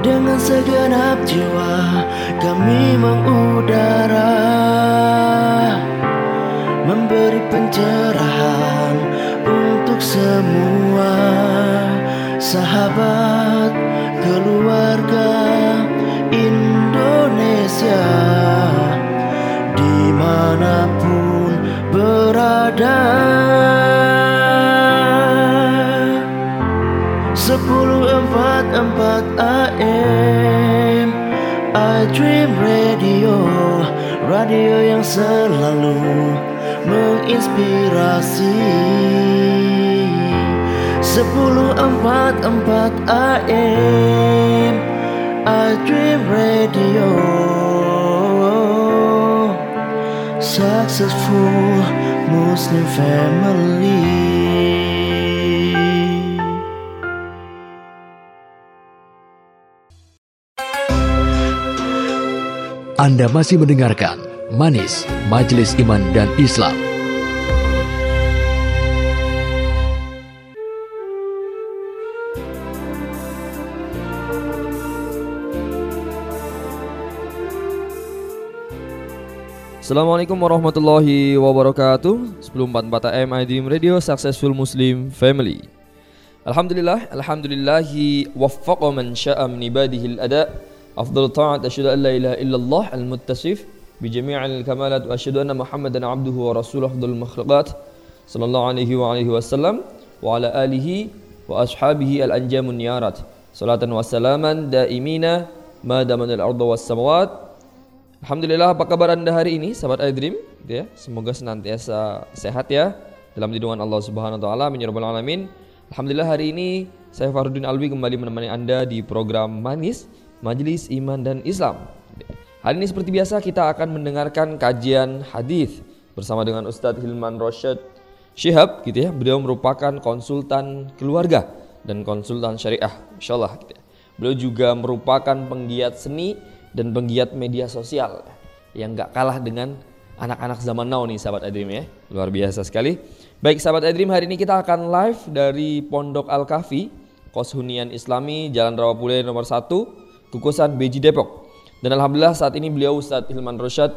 Dengan segenap jiwa kami mengudara. Memberi pencerahan untuk semua Sahabat keluarga Indonesia. Di mana pun berada Sepuluh empat empat AM I Dream Radio Radio yang selalu menginspirasi. Sepuluh empat empat AM I Dream Radio. Successful Muslim family Anda masih mendengarkan Manis Majelis Iman dan Islam. Assalamualaikum warahmatullahi wabarakatuh. 1044 AM Dream Radio Successful Muslim Family. Alhamdulillah Alhamdulillahi Waffaqa man sya'a min ibadihi al-ada Afdal ta'at Asyadu an la ilaha illallah Al-muttasif Bijami'al kamalat Wa asyadu anna muhammadan abduhu wa rasuluh Afdal makhluqat Sallallahu alaihi wa alihi wasallam Wa ala alihi Wa ashabihi al-anjamun niyarat Salatan wa salaman Alhamdulillah apa kabar anda hari ini sahabat iDream gitu ya. Semoga senantiasa sehat ya dalam lindungan Allah Subhanahu wa taala amin ya rabbal alamin. Alhamdulillah hari ini saya Farudin Alwi kembali menemani Anda di program Manis Majelis Iman dan Islam. Hari ini seperti biasa kita akan mendengarkan kajian hadis bersama dengan Ustadz Hilman Rosyad Syihab gitu ya. Beliau merupakan konsultan keluarga dan konsultan syariah insyaallah gitu ya. Beliau juga merupakan penggiat seni dan penggiat media sosial yang gak kalah dengan anak-anak zaman now nih sahabat Adrim ya. Luar biasa sekali. Baik sahabat Adrim hari ini kita akan live dari Pondok Al Kafi, Kos Hunian Islami, Jalan Rawapule nomor 1, Kukusan Beji Depok. Dan alhamdulillah saat ini beliau Ustadz Hilman Rosyad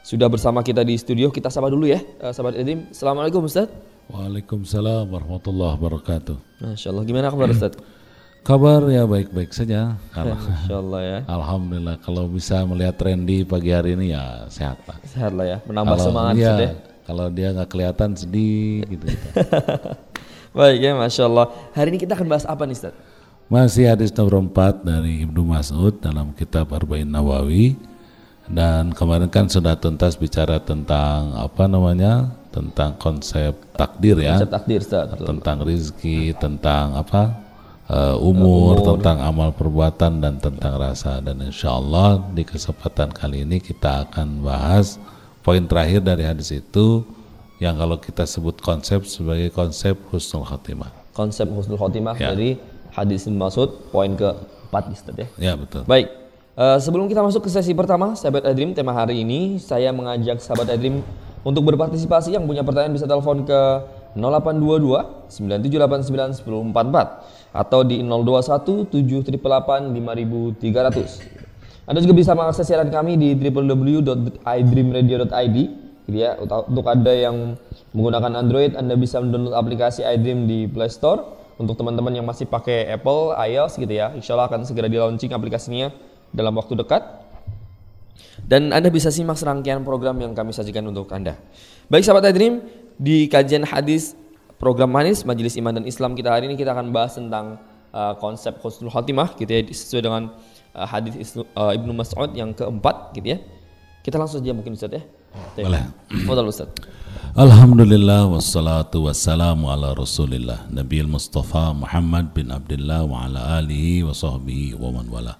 sudah bersama kita di studio. Kita sapa dulu ya eh, sahabat Adrim. Assalamualaikum Ustadz. Waalaikumsalam warahmatullahi wabarakatuh. Masya Allah. Gimana kabar Ustadz? Kabar ya baik-baik saja. Kalau Masya Allah ya. Alhamdulillah kalau bisa melihat Randy pagi hari ini ya sehat lah. Sehat lah ya. Menambah Kalau semangat iya, sudah. kalau dia nggak kelihatan sedih gitu. gitu. Baik ya, Masya Allah. Hari ini kita akan bahas apa nih Ustadz? Masih hadis nomor 4 dari Ibnu Mas'ud dalam kitab Arba'in Nawawi. Dan kemarin kan sudah tuntas bicara tentang apa namanya tentang konsep takdir ya. Konsep takdir tentang rizki tentang apa uh, umur, tentang amal perbuatan dan tentang rasa. Dan insya Allah di kesempatan kali ini kita akan bahas poin terakhir dari hadis itu yang kalau kita sebut konsep sebagai konsep husnul khotimah Konsep husnul khotimah Ya. dari hadis Mas'ud poin ke-4 nih Ustadz ya. ya betul Baik. eh, sebelum kita masuk ke sesi pertama, sahabat Adrim, tema hari ini saya mengajak sahabat Adrim untuk berpartisipasi yang punya pertanyaan bisa telepon ke 0822 9789 1044 atau di 021 7888 5300. Anda juga bisa mengakses siaran kami di www.idreamradio.id gitu ya. Untuk untuk Anda yang menggunakan Android, Anda bisa mendownload aplikasi iDream di Play Store. Untuk teman-teman yang masih pakai Apple, iOS gitu ya, insya Allah akan segera di launching aplikasinya dalam waktu dekat. Dan Anda bisa simak serangkaian program yang kami sajikan untuk Anda. Baik sahabat iDream, di kajian hadis program manis Majelis Iman dan Islam kita hari ini kita akan bahas tentang uh, konsep husnul khotimah gitu ya sesuai dengan uh, hadis uh, Ibnu Mas'ud yang keempat gitu ya. Kita langsung saja mungkin Ustaz ya. Boleh. Fadal Ustaz. Alhamdulillah wassalatu wassalamu ala rasulillah Nabiil Mustafa Muhammad bin Abdullah wa ala alihi wa sahbihi wa man wala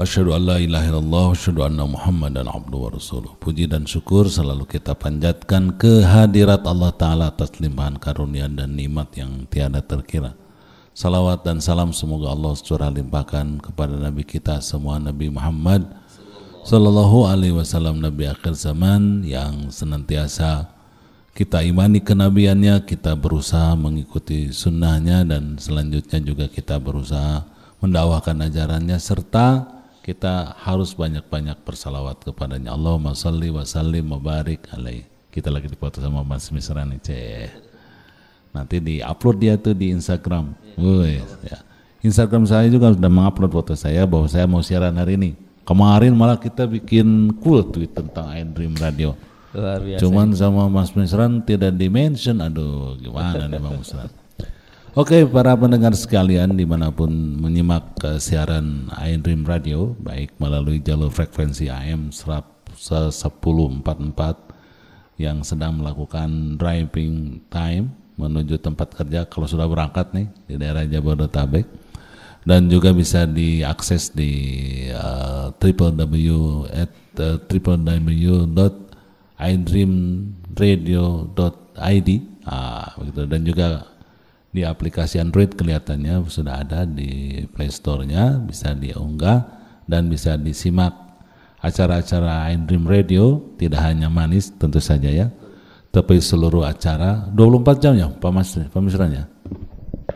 Asyhadu an la ilaha illallah wa asyhadu anna Muhammadan abduhu wa rasuluh. Puji dan syukur selalu kita panjatkan kehadirat Allah taala atas limpahan karunia dan nikmat yang tiada terkira. Salawat dan salam semoga Allah curah limpahkan kepada nabi kita semua Nabi Muhammad Sallallahu alaihi wasallam Nabi akhir zaman yang senantiasa kita imani kenabiannya, kita berusaha mengikuti sunnahnya dan selanjutnya juga kita berusaha mendakwahkan ajarannya serta kita harus banyak-banyak bersalawat kepadanya. Allahumma salli wa sallim wa barik alaih. Kita lagi dipoto sama Mas Misran nih, ceh. Nanti di-upload dia tuh di Instagram. Wih, ya. Instagram saya juga sudah mengupload foto saya bahwa saya mau siaran hari ini. Kemarin malah kita bikin cool tweet tentang I Dream Radio. Luar biasa. Cuman sama Mas Misran tidak di-mention. Aduh, gimana nih Bang Misran? Oke, para pendengar sekalian di mana pun menyimak uh, siaran I Dream Radio, baik melalui jalur frekuensi AM 1044 yang sedang melakukan driving time menuju tempat kerja kalau sudah berangkat nih di daerah Jabodetabek dan juga bisa diakses di uh, uh, www.idreamradio.id ah, begitu. Dan juga di aplikasi Android kelihatannya sudah ada di Play Store-nya bisa diunggah dan bisa disimak. Acara-acara Dream Radio tidak hanya manis tentu saja ya tapi seluruh acara 24 jam ya Pak Mas Pak Misranya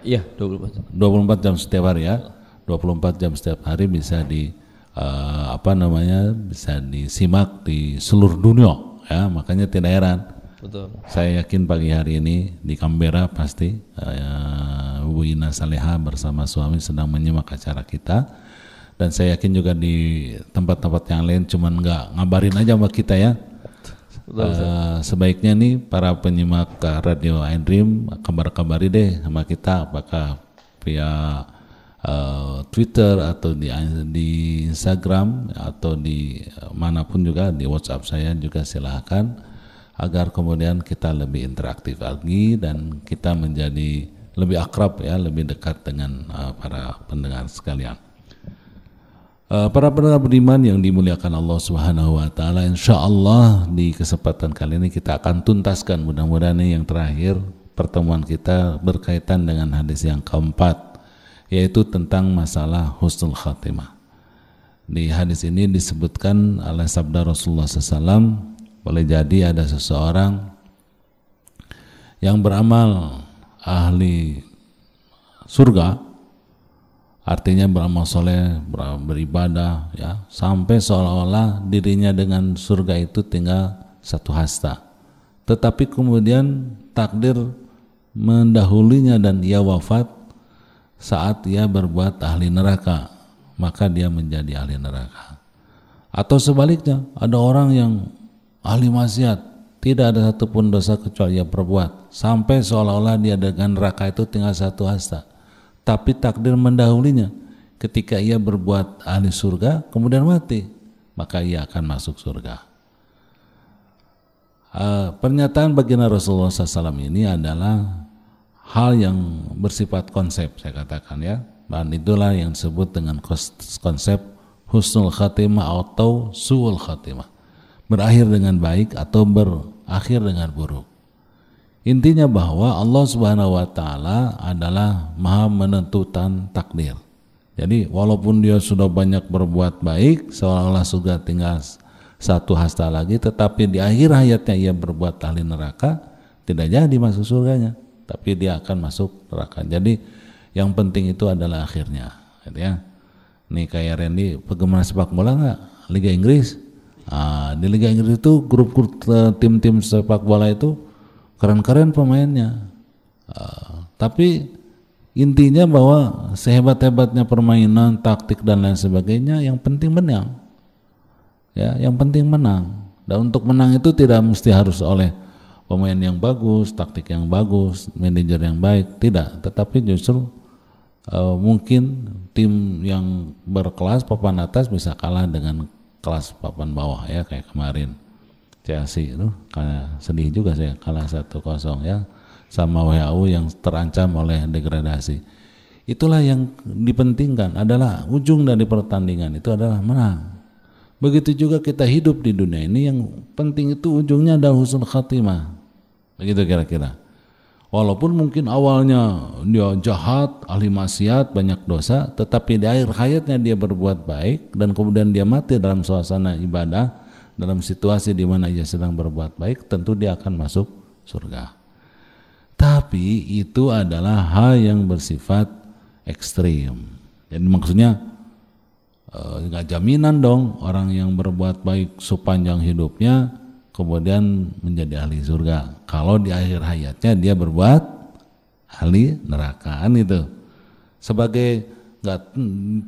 Iya, 24 jam. 24 jam setiap hari ya 24 jam setiap hari bisa di eh, apa namanya bisa disimak di seluruh dunia ya makanya tidak heran Betul. saya yakin pagi hari ini di Canberra pasti uh, Bu Ina Saleha bersama suami sedang menyimak acara kita dan saya yakin juga di tempat-tempat yang lain cuman nggak ngabarin aja sama kita ya. Uh, sebaiknya nih para penyimak radio iDream kabar-kabari deh sama kita apakah via uh, Twitter atau di di Instagram atau di uh, mana pun juga di WhatsApp saya juga silahkan agar kemudian kita lebih interaktif lagi dan kita menjadi lebih akrab ya, lebih dekat dengan uh, para pendengar sekalian. Uh, para pendengar beriman yang dimuliakan Allah Subhanahu wa taala, insyaallah di kesempatan kali ini kita akan tuntaskan mudah-mudahan yang terakhir pertemuan kita berkaitan dengan hadis yang keempat yaitu tentang masalah husnul khatimah. Di hadis ini disebutkan oleh sabda Rasulullah SAW boleh jadi ada seseorang yang beramal ahli surga, artinya beramal soleh, beribadah, ya. Sampai seolah-olah dirinya dengan surga itu tinggal satu hasta. Tetapi kemudian takdir mendahulinya dan ia wafat saat ia berbuat ahli neraka, maka dia menjadi ahli neraka. Atau sebaliknya, ada orang yang ahli maksiat. Tidak ada satupun dosa kecuali ia perbuat. Sampai seolah-olah dia dengan neraka itu tinggal satu hasta tapi takdir mendahulinya ketika ia berbuat ahli surga kemudian mati maka ia akan masuk surga. Uh, pernyataan baginda Rasulullah SAW ini adalah hal yang bersifat konsep saya katakan ya. Dan itulah yang disebut dengan konsep husnul khatimah atau suul khatimah. Berakhir dengan baik atau berakhir dengan buruk. Intinya bahwa Allah Subhanahu wa taala adalah Maha menentukan takdir. Jadi walaupun dia sudah banyak berbuat baik, seolah-olah sudah tinggal satu hasta lagi, tetapi di akhir hayatnya ia berbuat ahli neraka, tidak jadi masuk surganya, tapi dia akan masuk neraka. Jadi yang penting itu adalah akhirnya, gitu ya. Nih kayak Randy penggemar sepak bola nggak? Liga Inggris, Nah, di Liga Inggris itu grup-grup eh, tim-tim sepak bola itu keren-keren pemainnya. Uh, tapi intinya bahwa sehebat-hebatnya permainan, taktik dan lain sebagainya, yang penting menang. Ya, yang penting menang. Dan untuk menang itu tidak mesti harus oleh pemain yang bagus, taktik yang bagus, manajer yang baik, tidak. Tetapi justru uh, mungkin tim yang berkelas papan atas bisa kalah dengan kelas papan bawah ya kayak kemarin Chelsea itu karena sedih juga saya kalah satu kosong ya sama WHO yang terancam oleh degradasi. Itulah yang dipentingkan adalah ujung dari pertandingan itu adalah menang. Begitu juga kita hidup di dunia ini yang penting itu ujungnya adalah husnul khatimah. Begitu kira-kira. Walaupun mungkin awalnya dia jahat, ahli maksiat, banyak dosa, tetapi di akhir hayatnya dia berbuat baik dan kemudian dia mati dalam suasana ibadah, dalam situasi di mana ia sedang berbuat baik, tentu dia akan masuk surga. Tapi itu adalah hal yang bersifat ekstrim. Jadi maksudnya eh, nggak jaminan dong orang yang berbuat baik sepanjang hidupnya kemudian menjadi ahli surga. Kalau di akhir hayatnya dia berbuat ahli neraka kan itu. Sebagai nggak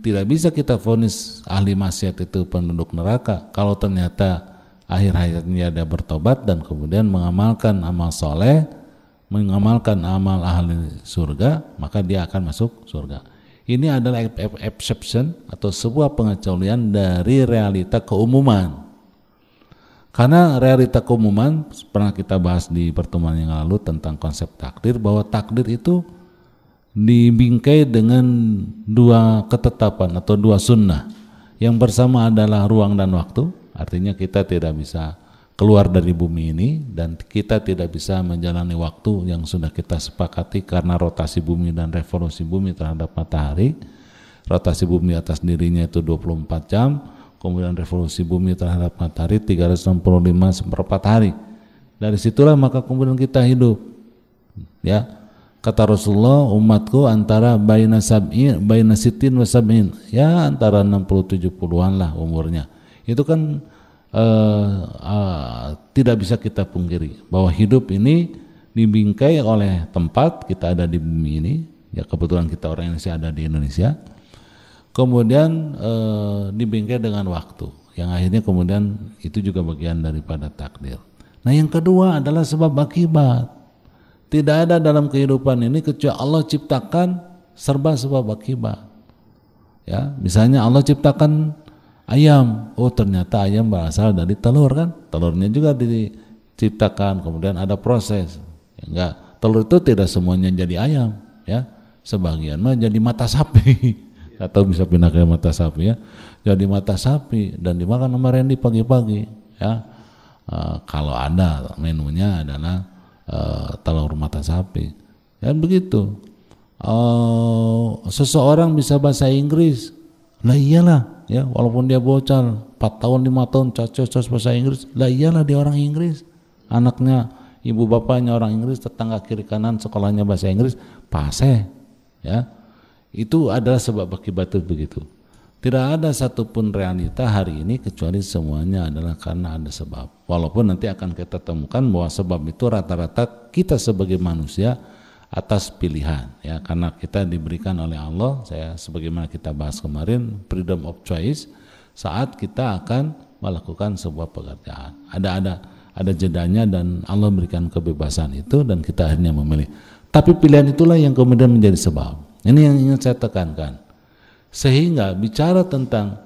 tidak bisa kita vonis ahli maksiat itu penduduk neraka. Kalau ternyata akhir hayatnya dia bertobat dan kemudian mengamalkan amal soleh mengamalkan amal ahli surga maka dia akan masuk surga. Ini adalah exception atau sebuah pengecualian dari realita keumuman. Karena realita keumuman pernah kita bahas di pertemuan yang lalu tentang konsep takdir bahwa takdir itu dibingkai dengan dua ketetapan atau dua sunnah. Yang bersama adalah ruang dan waktu, artinya kita tidak bisa keluar dari bumi ini dan kita tidak bisa menjalani waktu yang sudah kita sepakati karena rotasi bumi dan revolusi bumi terhadap matahari. Rotasi bumi atas dirinya itu 24 jam, kemudian revolusi bumi terhadap matahari 365 seperempat hari. Dari situlah maka kemudian kita hidup. Ya, kata Rasulullah umatku antara baina sab'in baina sitin wa sab'in. Ya antara 60 70-an lah umurnya. Itu kan uh, uh, tidak bisa kita pungkiri bahwa hidup ini dibingkai oleh tempat kita ada di bumi ini. Ya kebetulan kita orang Indonesia ada di Indonesia. Kemudian uh, dibingkai dengan waktu. Yang akhirnya kemudian itu juga bagian daripada takdir. Nah yang kedua adalah sebab akibat tidak ada dalam kehidupan ini kecuali Allah ciptakan serba sebab akibat. Ya, misalnya Allah ciptakan ayam, oh ternyata ayam berasal dari telur kan? Telurnya juga diciptakan, kemudian ada proses. Ya, enggak, telur itu tidak semuanya jadi ayam, ya. Sebagian mah jadi mata sapi atau bisa pindah ke mata sapi ya. Jadi mata sapi dan dimakan sama Randy pagi-pagi, ya. Uh, kalau ada menunya adalah uh, telur mata sapi. Dan begitu. Uh, seseorang bisa bahasa Inggris. Lah iyalah ya walaupun dia bocah 4 tahun 5 tahun cocok bahasa Inggris. Lah iyalah dia orang Inggris. Anaknya ibu bapaknya orang Inggris tetangga kiri kanan sekolahnya bahasa Inggris. Pase ya. Itu adalah sebab akibat begitu tidak ada satupun realita hari ini kecuali semuanya adalah karena ada sebab. Walaupun nanti akan kita temukan bahwa sebab itu rata-rata kita sebagai manusia atas pilihan ya karena kita diberikan oleh Allah saya sebagaimana kita bahas kemarin freedom of choice saat kita akan melakukan sebuah pekerjaan. Ada ada ada jedanya dan Allah memberikan kebebasan itu dan kita akhirnya memilih. Tapi pilihan itulah yang kemudian menjadi sebab. Ini yang ingin saya tekankan sehingga bicara tentang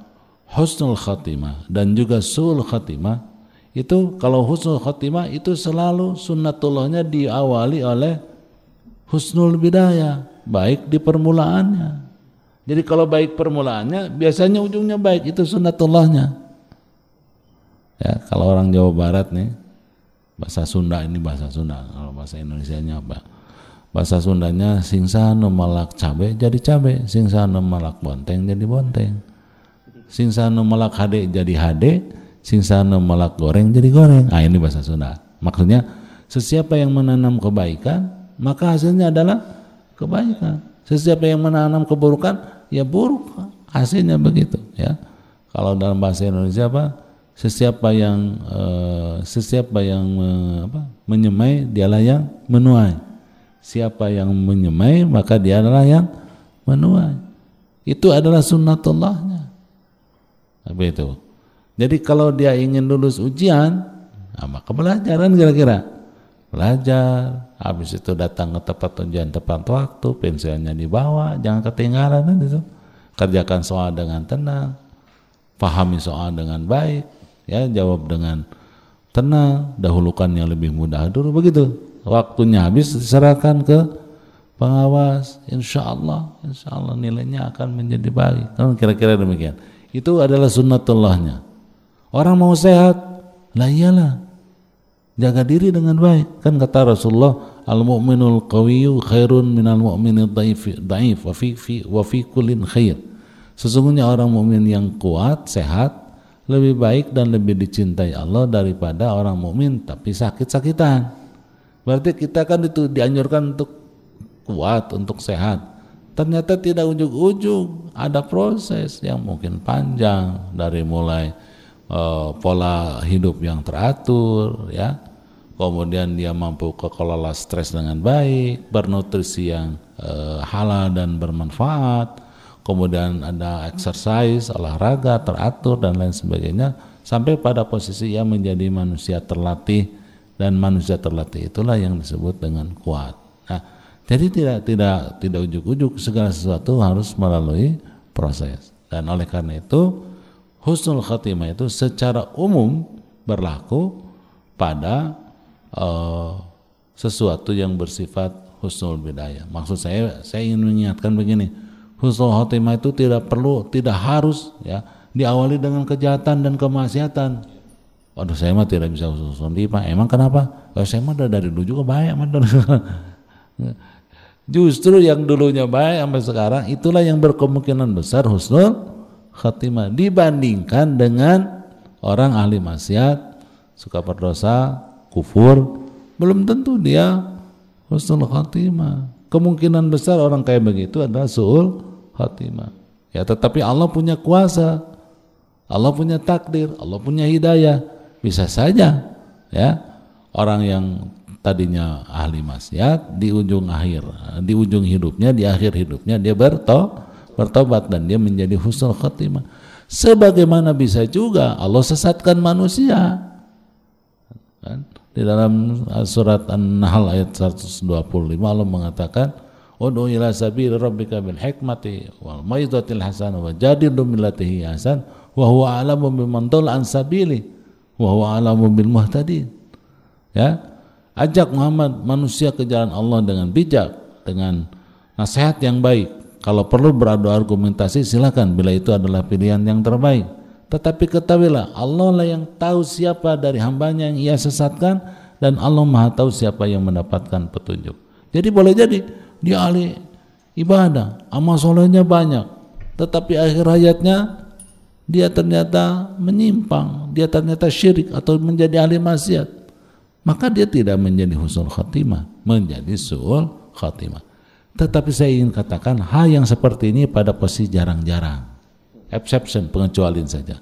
husnul khatimah dan juga sul khatimah itu kalau husnul khatimah itu selalu sunnatullahnya diawali oleh husnul bidayah, baik di permulaannya. Jadi kalau baik permulaannya biasanya ujungnya baik itu sunnatullahnya. Ya, kalau orang Jawa Barat nih bahasa Sunda ini bahasa Sunda, kalau bahasa Indonesia-nya apa? Bahasa Sundanya singsana malak cabe jadi cabe. Singsana malak bonteng jadi bonteng. Singsana malak hade jadi hade. Singsana malak goreng jadi goreng. Ah ini bahasa Sunda. Maksudnya sesiapa yang menanam kebaikan maka hasilnya adalah kebaikan. Sesiapa yang menanam keburukan ya buruk. Hasilnya begitu ya. Kalau dalam bahasa Indonesia apa? Sesiapa yang uh, sesiapa yang uh, apa? Menyemai dialah yang menuai Siapa yang menyemai maka dia adalah yang menuai. Itu adalah sunnatullahnya. Apa itu? Jadi kalau dia ingin lulus ujian, nah maka belajar kan kira-kira. Belajar, habis itu datang ke tempat ujian tepat waktu, pensiunnya dibawa, jangan ketinggalan kan itu. Kerjakan soal dengan tenang, pahami soal dengan baik, ya jawab dengan tenang, dahulukan yang lebih mudah dulu begitu waktunya habis diserahkan ke pengawas. Insya Allah insya Allah nilainya akan menjadi baik. Kan kira-kira demikian. Itu adalah sunnatullahnya orang mau sehat lah iyalah. Jaga diri dengan baik. Kan kata Rasulullah al mu'minul qawiyyu khairun minal mu'minil dhaif wa fi, fi wa fi kullin khair. Sesungguhnya orang mukmin yang kuat sehat lebih baik dan lebih dicintai Allah daripada orang mukmin tapi sakit-sakitan Berarti kita kan itu dianjurkan untuk kuat, untuk sehat. ternyata tidak ujung-ujung ada proses yang mungkin panjang dari mulai uh, pola hidup yang teratur ya kemudian dia mampu kelola stres dengan baik bernutrisi yang uh, halal dan bermanfaat kemudian ada exercise olahraga teratur dan lain sebagainya sampai pada posisi ia menjadi manusia terlatih dan manusia terlatih itulah yang disebut dengan kuat nah jadi tidak tidak tidak ujuk-ujuk segala sesuatu harus melalui proses. Dan oleh karena itu husnul khatimah itu secara umum berlaku pada uh, sesuatu yang bersifat husnul bidayah. Maksud saya saya ingin mengingatkan begini, husnul khatimah itu tidak perlu, tidak harus ya diawali dengan kejahatan dan kemaksiatan. Waduh saya mah tidak bisa husnul khatimah. Emang kenapa? Oh, saya mah dari dulu juga baik Justru yang dulunya baik sampai sekarang itulah yang berkemungkinan besar husnul khatimah dibandingkan dengan orang ahli maksiat, suka berdosa, kufur, belum tentu dia husnul khatimah. Kemungkinan besar orang kayak begitu adalah suul khatimah. Ya, tetapi Allah punya kuasa. Allah punya takdir, Allah punya hidayah. Bisa saja ya. Orang yang tadinya ahli maksiat di ujung akhir di ujung hidupnya di akhir hidupnya dia berto bertobat dan dia menjadi husnul khatimah. Sebagaimana bisa juga Allah sesatkan manusia. Kan? di dalam surat An-Nahl ayat 125 Allah mengatakan Udu ila sabil rabbika bil hikmati wal maidatil hasanah wa jadilu millatihi hasan wa huwa alamu biman an sabili wa huwa alamu bil muhtadin ya Ajak Muhammad manusia ke jalan Allah dengan bijak, dengan nasihat yang baik. Kalau perlu beradu argumentasi silakan bila itu adalah pilihan yang terbaik. Tetapi ketahuilah Allah lah yang tahu siapa dari hambanya yang ia sesatkan dan Allah maha tahu siapa yang mendapatkan petunjuk. Jadi boleh jadi dia ahli ibadah, amal solehnya banyak, tetapi akhir hayatnya dia ternyata menyimpang, dia ternyata syirik atau menjadi ahli maksiat maka dia tidak menjadi husnul khatimah, menjadi suul khatimah. Tetapi saya ingin katakan hal yang seperti ini pada posisi jarang-jarang. Exception, pengecualian saja.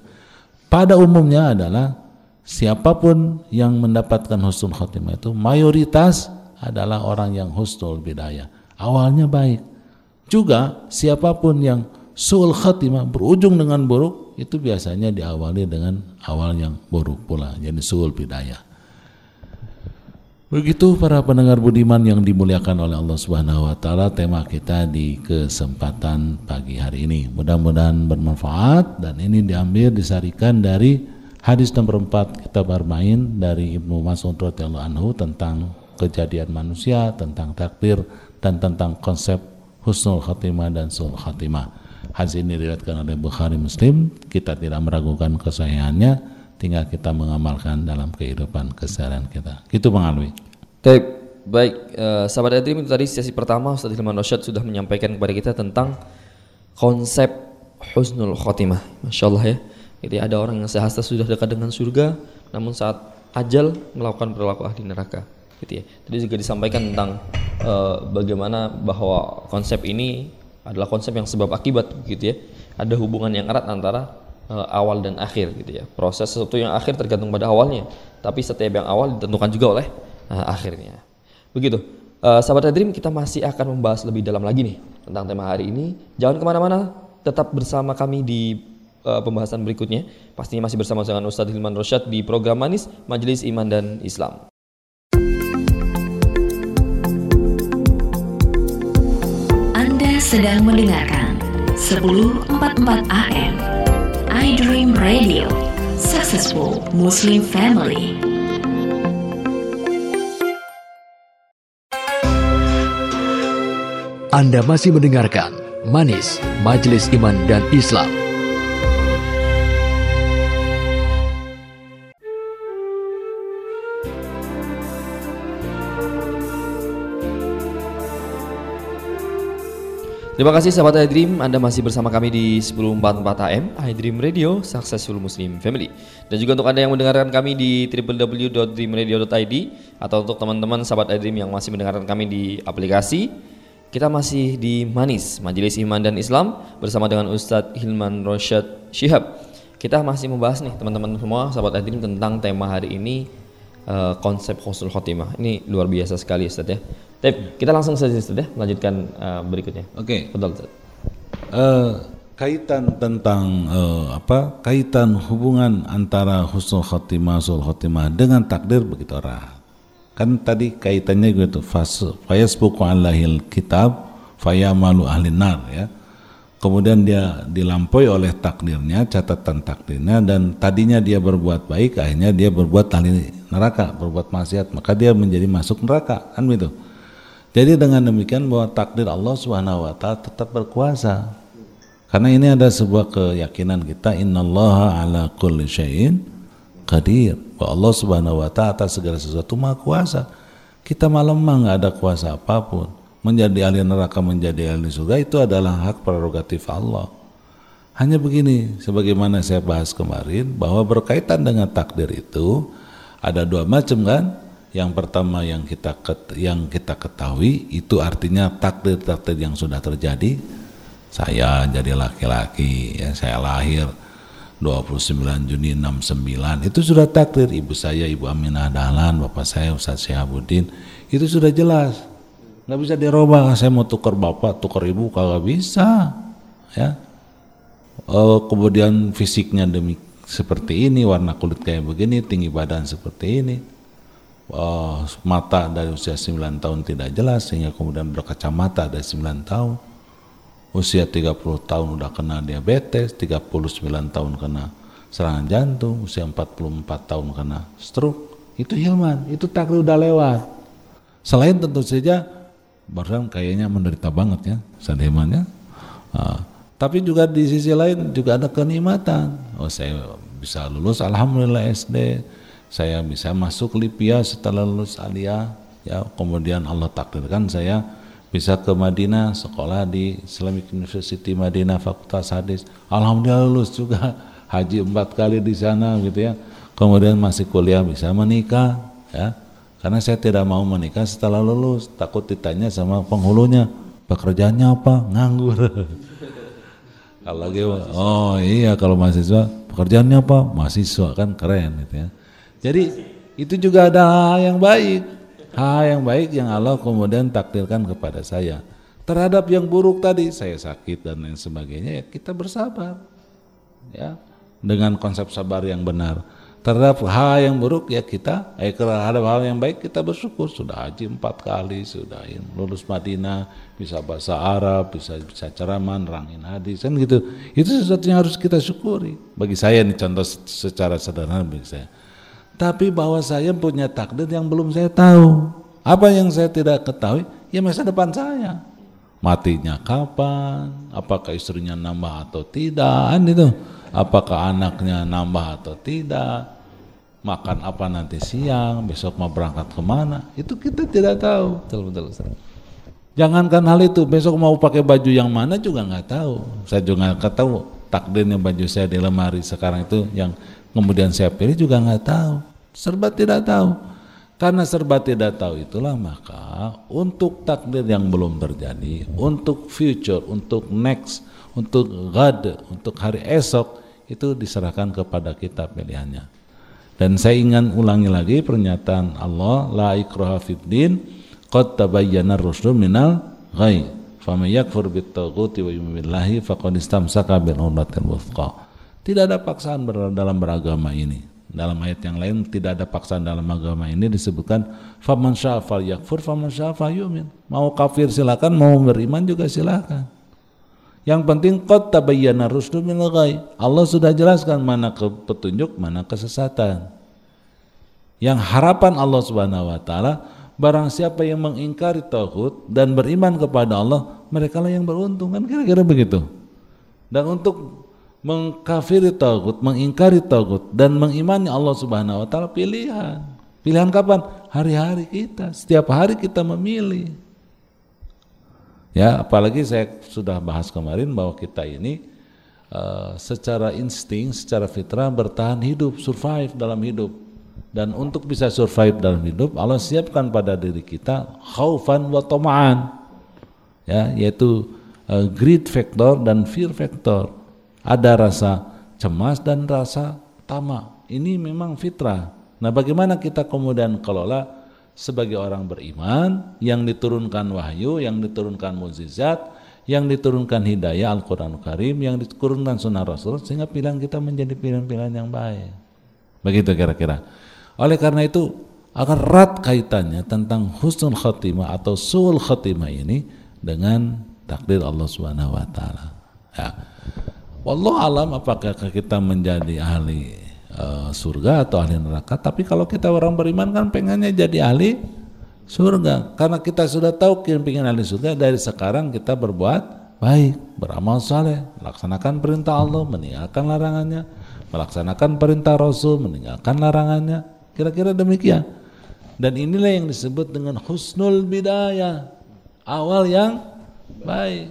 Pada umumnya adalah siapa pun yang mendapatkan husnul khatimah itu mayoritas adalah orang yang husnul bidayah. Awalnya baik. Juga siapa pun yang suul khatimah berujung dengan buruk itu biasanya diawali dengan awal yang buruk pula. Jadi suul bidayah. Begitu para pendengar budiman yang dimuliakan oleh Allah Subhanahu wa taala tema kita di kesempatan pagi hari ini. Mudah-mudahan bermanfaat dan ini diambil disarikan dari hadis nomor 4 kita bermain dari Ibnu Mas'ud radhiyallahu anhu tentang kejadian manusia, tentang takdir dan tentang konsep husnul khatimah dan sul khatimah. Hadis ini diriwayatkan oleh Bukhari Muslim, kita tidak meragukan kesahihannya tinggal kita mengamalkan dalam kehidupan keseharian kita. Gitu Bang Alwi. Baik, baik uh, sahabat Edrim itu tadi sesi pertama Ustaz Hilman Rosyad sudah menyampaikan kepada kita tentang konsep husnul khotimah. Masya Allah ya. Jadi ada orang yang sehasta sudah dekat dengan surga, namun saat ajal melakukan perilaku ahli neraka. Gitu ya. Tadi juga disampaikan tentang uh, bagaimana bahwa konsep ini adalah konsep yang sebab akibat gitu ya. Ada hubungan yang erat antara uh, awal dan akhir gitu ya. Proses sesuatu yang akhir tergantung pada awalnya, tapi setiap yang awal ditentukan juga oleh uh, akhirnya. Begitu. Uh, sahabat Dream, kita masih akan membahas lebih dalam lagi nih tentang tema hari ini. Jangan ke mana-mana, tetap bersama kami di uh, pembahasan berikutnya. Pastinya masih bersama dengan Ustadz Hilman Rosyad di program Manis Majelis Iman dan Islam. Sedang mendengarkan 1044 AM I Dream Radio, Successful Muslim Family. Anda masih mendengarkan Manis, Majelis Iman dan Islam Terima kasih sahabat iDream, Anda masih bersama kami di 1044 AM iDream Radio Successful Muslim Family. Dan juga untuk Anda yang mendengarkan kami di www.dreamradio.id atau untuk teman-teman sahabat iDream yang masih mendengarkan kami di aplikasi Kita masih di Manis, Majelis Iman dan Islam bersama dengan Ustadz Hilman Rosyad Shihab. Kita masih membahas nih teman-teman semua, sahabat Adrim tentang tema hari ini eh, konsep husnul khotimah. Ini luar biasa sekali Ustadz ya. Tapi kita langsung saja Ustadz ya, lanjutkan eh, berikutnya. Oke. Betul Ustadz. Eh, kaitan tentang eh, apa? Kaitan hubungan antara husnul khotimah, sul khotimah dengan takdir begitu erat. Kan tadi kaitannya gitu. Fas fayasbuqu alahil kitab fayamalu ahlin nar ya. Kemudian dia dilampaui oleh takdirnya, catatan takdirnya dan tadinya dia berbuat baik, akhirnya dia berbuat ahli neraka, berbuat maksiat, maka dia menjadi masuk neraka, kan begitu. Jadi dengan demikian bahwa takdir Allah Subhanahu wa taala tetap berkuasa. Karena ini ada sebuah keyakinan kita innallaha ala kulli syai'in qadir. Bahwa Allah Subhanahu wa taala atas segala sesuatu Maha kuasa. Kita malam mah nggak ada kuasa apa pun. Menjadi ahli neraka, menjadi ahli surga itu adalah hak prerogatif Allah. Hanya begini, sebagaimana saya bahas kemarin bahwa berkaitan dengan takdir itu ada dua macam kan? Yang pertama yang kita yang kita ketahui itu artinya takdir-takdir yang sudah terjadi. Saya jadi laki-laki, ya saya lahir 29 Juni 69 itu sudah takdir. Ibu saya Ibu Aminah Dahlan Bapak saya Ustaz Syahabuddin itu sudah jelas. Nggak bisa dirubah. Saya mau tukar bapak tukar ibu kagak bisa ya. Eh, kemudian fisiknya demi seperti ini warna kulit kayak begini tinggi badan seperti ini Eh, mata dari usia 9 tahun tidak jelas sehingga kemudian berkacamata dari 9 tahun usia 30 tahun udah kena diabetes, 39 tahun kena serangan jantung, usia 44 tahun kena stroke. Itu hilman, itu takdir udah lewat. Selain tentu saja barusan kayaknya menderita banget ya, Sademannya. Uh, tapi juga di sisi lain juga ada kenikmatan. Oh saya bisa lulus alhamdulillah SD. Saya bisa masuk Lipia setelah lulus aliyah. Ya kemudian Allah takdirkan saya bisa ke Madinah sekolah di Islamic University Madinah Fakultas Hadis. Alhamdulillah lulus juga haji empat kali di sana gitu ya. Kemudian masih kuliah bisa menikah ya. Karena saya tidak mau menikah setelah lulus takut ditanya sama penghulunya pekerjaannya apa? Nganggur. Kalau lagi oh iya kalau mahasiswa pekerjaannya apa? Mahasiswa kan keren gitu ya jadi itu juga ada hal yang baik hal yang baik yang Allah kemudian takdirkan kepada saya. Terhadap yang buruk tadi, saya sakit dan lain sebagainya, ya kita bersabar. Ya, dengan konsep sabar yang benar. Terhadap hal yang buruk ya kita, eh terhadap hal yang baik kita bersyukur. Sudah haji empat kali, sudah lulus Madinah, bisa bahasa Arab, bisa bisa ceramah, rangin hadis, kan gitu. Itu sesuatu yang harus kita syukuri. Bagi saya ini contoh secara sederhana bagi saya tapi bahwa saya punya takdir yang belum saya tahu. Apa yang saya tidak ketahui? Ya masa depan saya. Matinya kapan? Apakah istrinya nambah atau tidak? Kan itu. Apakah anaknya nambah atau tidak? Makan apa nanti siang? Besok mau berangkat ke mana? Itu kita tidak tahu. Betul betul Ustaz. Jangankan hal itu, besok mau pakai baju yang mana juga nggak tahu. Saya juga nggak tahu takdirnya baju saya di lemari sekarang itu yang kemudian saya pilih juga nggak tahu serba tidak tahu. Karena serba tidak tahu itulah maka untuk takdir yang belum terjadi, untuk future, untuk next, untuk God, untuk hari esok itu diserahkan kepada kita pilihannya. Dan saya ingin ulangi lagi pernyataan Allah la ikraha fid din qad tabayyana ar-rusydu minal ghai. Faman yakfur bit taghuti wa yu'min faqad istamsaka bil. Tidak ada paksaan dalam beragama ini dalam ayat yang lain tidak ada paksaan dalam agama ini disebutkan faman syafal yakfur faman syafal yumin. Mau kafir silakan, mau beriman juga silakan. Yang penting qad tabayyana rusdu min Allah sudah jelaskan mana ke petunjuk, mana kesesatan. Yang harapan Allah Subhanahu wa taala barang siapa yang mengingkari tauhid dan beriman kepada Allah, mereka lah yang beruntung kan kira-kira begitu. Dan untuk mengkafiri tagut, mengingkari tagut dan mengimani Allah Subhanahu wa taala pilihan. Pilihan kapan? Hari-hari kita, setiap hari kita memilih. Ya, apalagi saya sudah bahas kemarin bahwa kita ini uh, secara insting, secara fitrah bertahan hidup, survive dalam hidup. Dan untuk bisa survive dalam hidup, Allah siapkan pada diri kita khaufan wa tama'an. ya yaitu uh, greed factor dan fear factor ada rasa cemas dan rasa tamak ini memang fitrah. Nah bagaimana kita kemudian kelola? Sebagai orang beriman yang diturunkan wahyu yang diturunkan mukjizat yang diturunkan hidayah Al-Quran Karim yang diturunkan sunnah Rasul sehingga pilihan kita menjadi pilihan-pilihan yang baik. Begitu kira-kira. Oleh karena itu akan erat kaitannya tentang husnul khatimah atau sul khatimah ini dengan takdir Allah Subhanahu wa taala. Ya. Wallahu alam apakah kita menjadi ahli uh, surga atau ahli neraka? Tapi kalau kita orang beriman kan pengennya jadi ahli surga karena kita sudah tahu pengen ahli surga dari sekarang kita berbuat baik, beramal saleh, melaksanakan perintah Allah, meninggalkan larangannya, melaksanakan perintah Rasul, meninggalkan larangannya. Kira-kira demikian. Dan inilah yang disebut dengan husnul bidayah. Awal yang baik.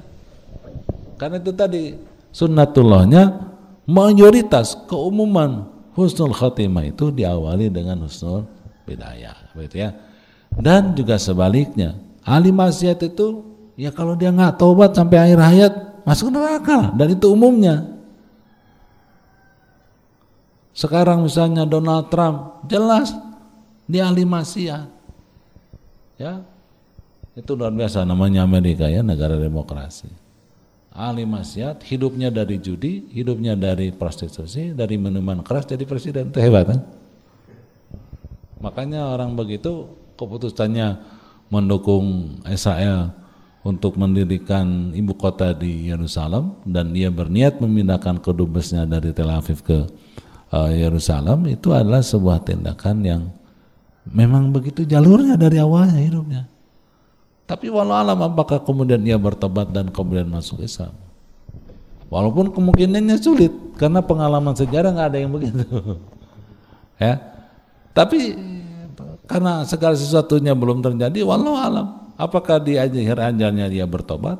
Karena itu tadi sunnatullahnya mayoritas keumuman husnul khatimah itu diawali dengan husnul bidayah, begitu ya. Dan juga sebaliknya, ahli maksiat itu ya kalau dia nggak taubat sampai akhir hayat masuk neraka dan itu umumnya. Sekarang misalnya Donald Trump jelas dia ahli maksiat. Ya. Itu luar biasa namanya Amerika ya, negara demokrasi. Ahli maksiat, hidupnya dari judi, hidupnya dari prostitusi, dari minuman keras jadi presiden. Itu hebat kan? Makanya orang begitu keputusannya mendukung Israel untuk mendirikan ibu kota di Yerusalem dan dia berniat memindahkan kedubesnya dari Tel Aviv ke eh, Yerusalem itu adalah sebuah tindakan yang Memang begitu jalurnya dari awalnya hidupnya. Tapi walau alam apakah kemudian ia bertobat dan kemudian masuk Islam. Walaupun kemungkinannya sulit karena pengalaman sejarah nggak ada yang begitu. ya. Tapi karena segala sesuatunya belum terjadi walau alam apakah di akhir ajalnya dia bertobat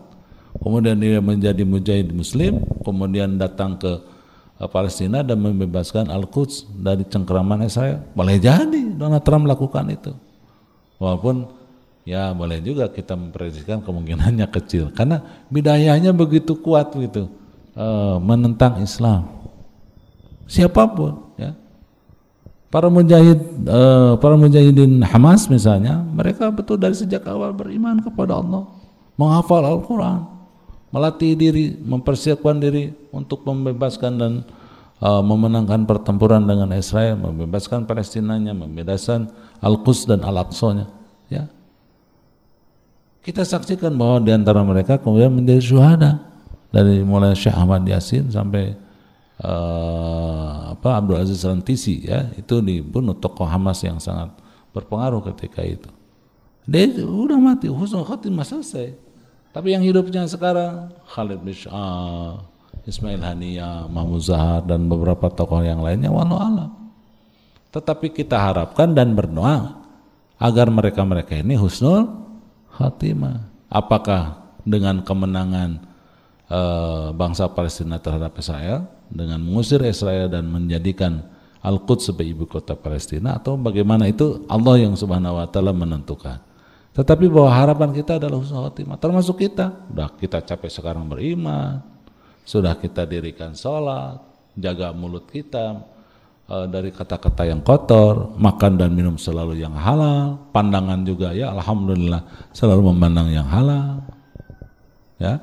kemudian dia menjadi mujahid muslim kemudian datang ke Palestina dan membebaskan Al-Quds dari cengkeraman Israel. Boleh jadi Donald Trump melakukan itu. Walaupun ya boleh juga kita memprediksikan kemungkinannya kecil karena bidayahnya begitu kuat gitu e, menentang Islam. Siapa pun ya. Para mujahid e, para mujahidin Hamas misalnya, mereka betul dari sejak awal beriman kepada Allah, menghafal Al-Qur'an melatih diri, mempersiapkan diri untuk membebaskan dan uh, memenangkan pertempuran dengan Israel, membebaskan Palestinanya, membebaskan Al-Quds dan Al-Aqsa-nya. Kita saksikan bahwa di antara mereka kemudian menjadi syuhada dari mulai Syekh Ahmad Yasin sampai uh, apa Abdul Aziz Rantisi ya itu dibunuh tokoh Hamas yang sangat berpengaruh ketika itu. Dia udah mati, husnul khatimah selesai tapi yang hidupnya sekarang Khalid Bish'ah, Ismail Hania, Mahmud Zahar dan beberapa tokoh yang lainnya walau alam. Tetapi kita harapkan dan berdoa agar mereka-mereka ini husnul khatimah. Apakah dengan kemenangan e, bangsa Palestina terhadap Israel dengan mengusir Israel dan menjadikan Al-Quds sebagai ibu kota Palestina atau bagaimana itu Allah yang Subhanahu wa taala menentukan. Tetapi bahwa harapan kita adalah husnul khotimah, termasuk kita. Sudah kita capek sekarang beriman, sudah kita dirikan sholat, jaga mulut kita e, dari kata-kata yang kotor, makan dan minum selalu yang halal, pandangan juga ya alhamdulillah selalu memandang yang halal. Ya.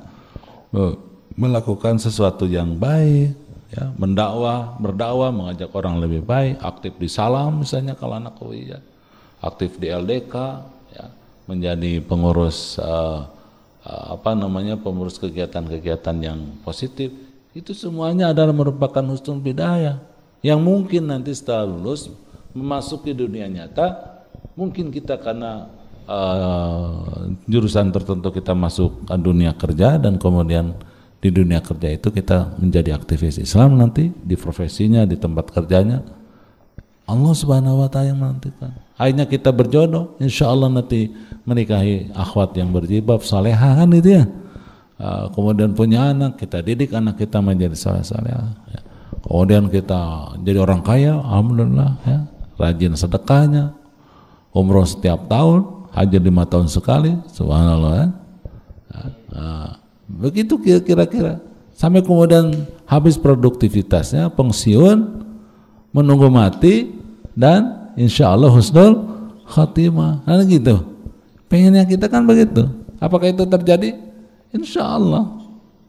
Melakukan sesuatu yang baik, ya, mendakwah, berdakwah, mengajak orang lebih baik, aktif di salam misalnya kalau anak ya, aktif di LDK, menjadi pengurus uh, apa namanya pengurus kegiatan-kegiatan yang positif itu semuanya adalah merupakan husnul bidayah yang mungkin nanti setelah lulus memasuki dunia nyata mungkin kita karena uh, jurusan tertentu kita masuk ke dunia kerja dan kemudian di dunia kerja itu kita menjadi aktivis Islam nanti di profesinya di tempat kerjanya Allah Subhanahu wa taala yang menentukan. Akhirnya kita berjodoh, insya Allah nanti menikahi akhwat yang berjibab salehah kan itu ya. Uh, kemudian punya anak, kita didik anak kita menjadi saleh salehah. Ya. Kemudian kita jadi orang kaya, alhamdulillah ya. Rajin sedekahnya, umroh setiap tahun, haji lima tahun sekali, subhanallah ya. ya. Nah, begitu kira-kira sampai kemudian habis produktivitasnya pensiun menunggu mati dan insya Allah husnul khatimah nah gitu pengennya kita kan begitu apakah itu terjadi insya Allah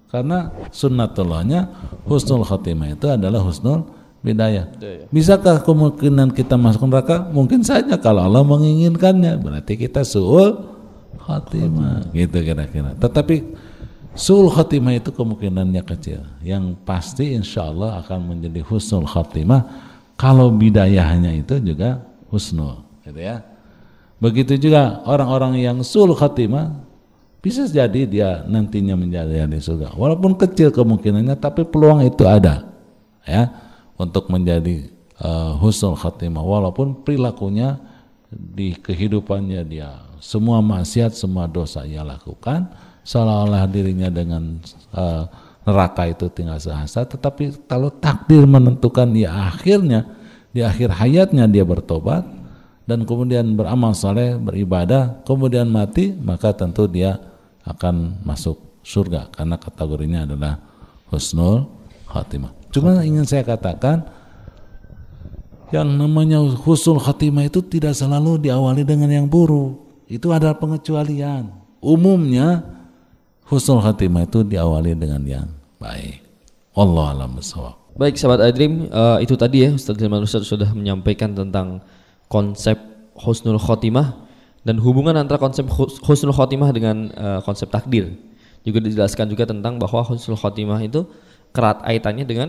karena sunnatullahnya husnul khatimah itu adalah husnul bidayah. Bisakah kemungkinan kita masuk neraka? Mungkin saja kalau Allah menginginkannya. Berarti kita suul khatimah. Gitu kira-kira. Tetapi Sul khatimah itu kemungkinannya kecil. Yang pasti insya Allah akan menjadi husnul khatimah. Kalau bidayahnya itu juga husnul, gitu ya. Begitu juga orang-orang yang sul khatimah bisa jadi dia nantinya menjadi di surga. Walaupun kecil kemungkinannya, tapi peluang itu ada, ya, untuk menjadi uh, husnul khatimah. Walaupun perilakunya di kehidupannya dia semua maksiat, semua dosa ia lakukan seolah-olah dirinya dengan uh, neraka itu tinggal sehasta tetapi kalau takdir menentukan ya akhirnya di akhir hayatnya dia bertobat dan kemudian beramal saleh beribadah kemudian mati maka tentu dia akan masuk surga karena kategorinya adalah husnul khatimah cuma ingin saya katakan yang namanya husnul khatimah itu tidak selalu diawali dengan yang buruk itu adalah pengecualian umumnya husnul khatimah itu diawali dengan yang baik. Allah alam. Baik sahabat Adrim, uh, itu tadi ya Ustaz Hilman Ustaz sudah menyampaikan tentang konsep husnul khotimah dan hubungan antara konsep husnul khotimah dengan uh, konsep takdir. Juga dijelaskan juga tentang bahwa husnul khotimah itu kerat kaitannya dengan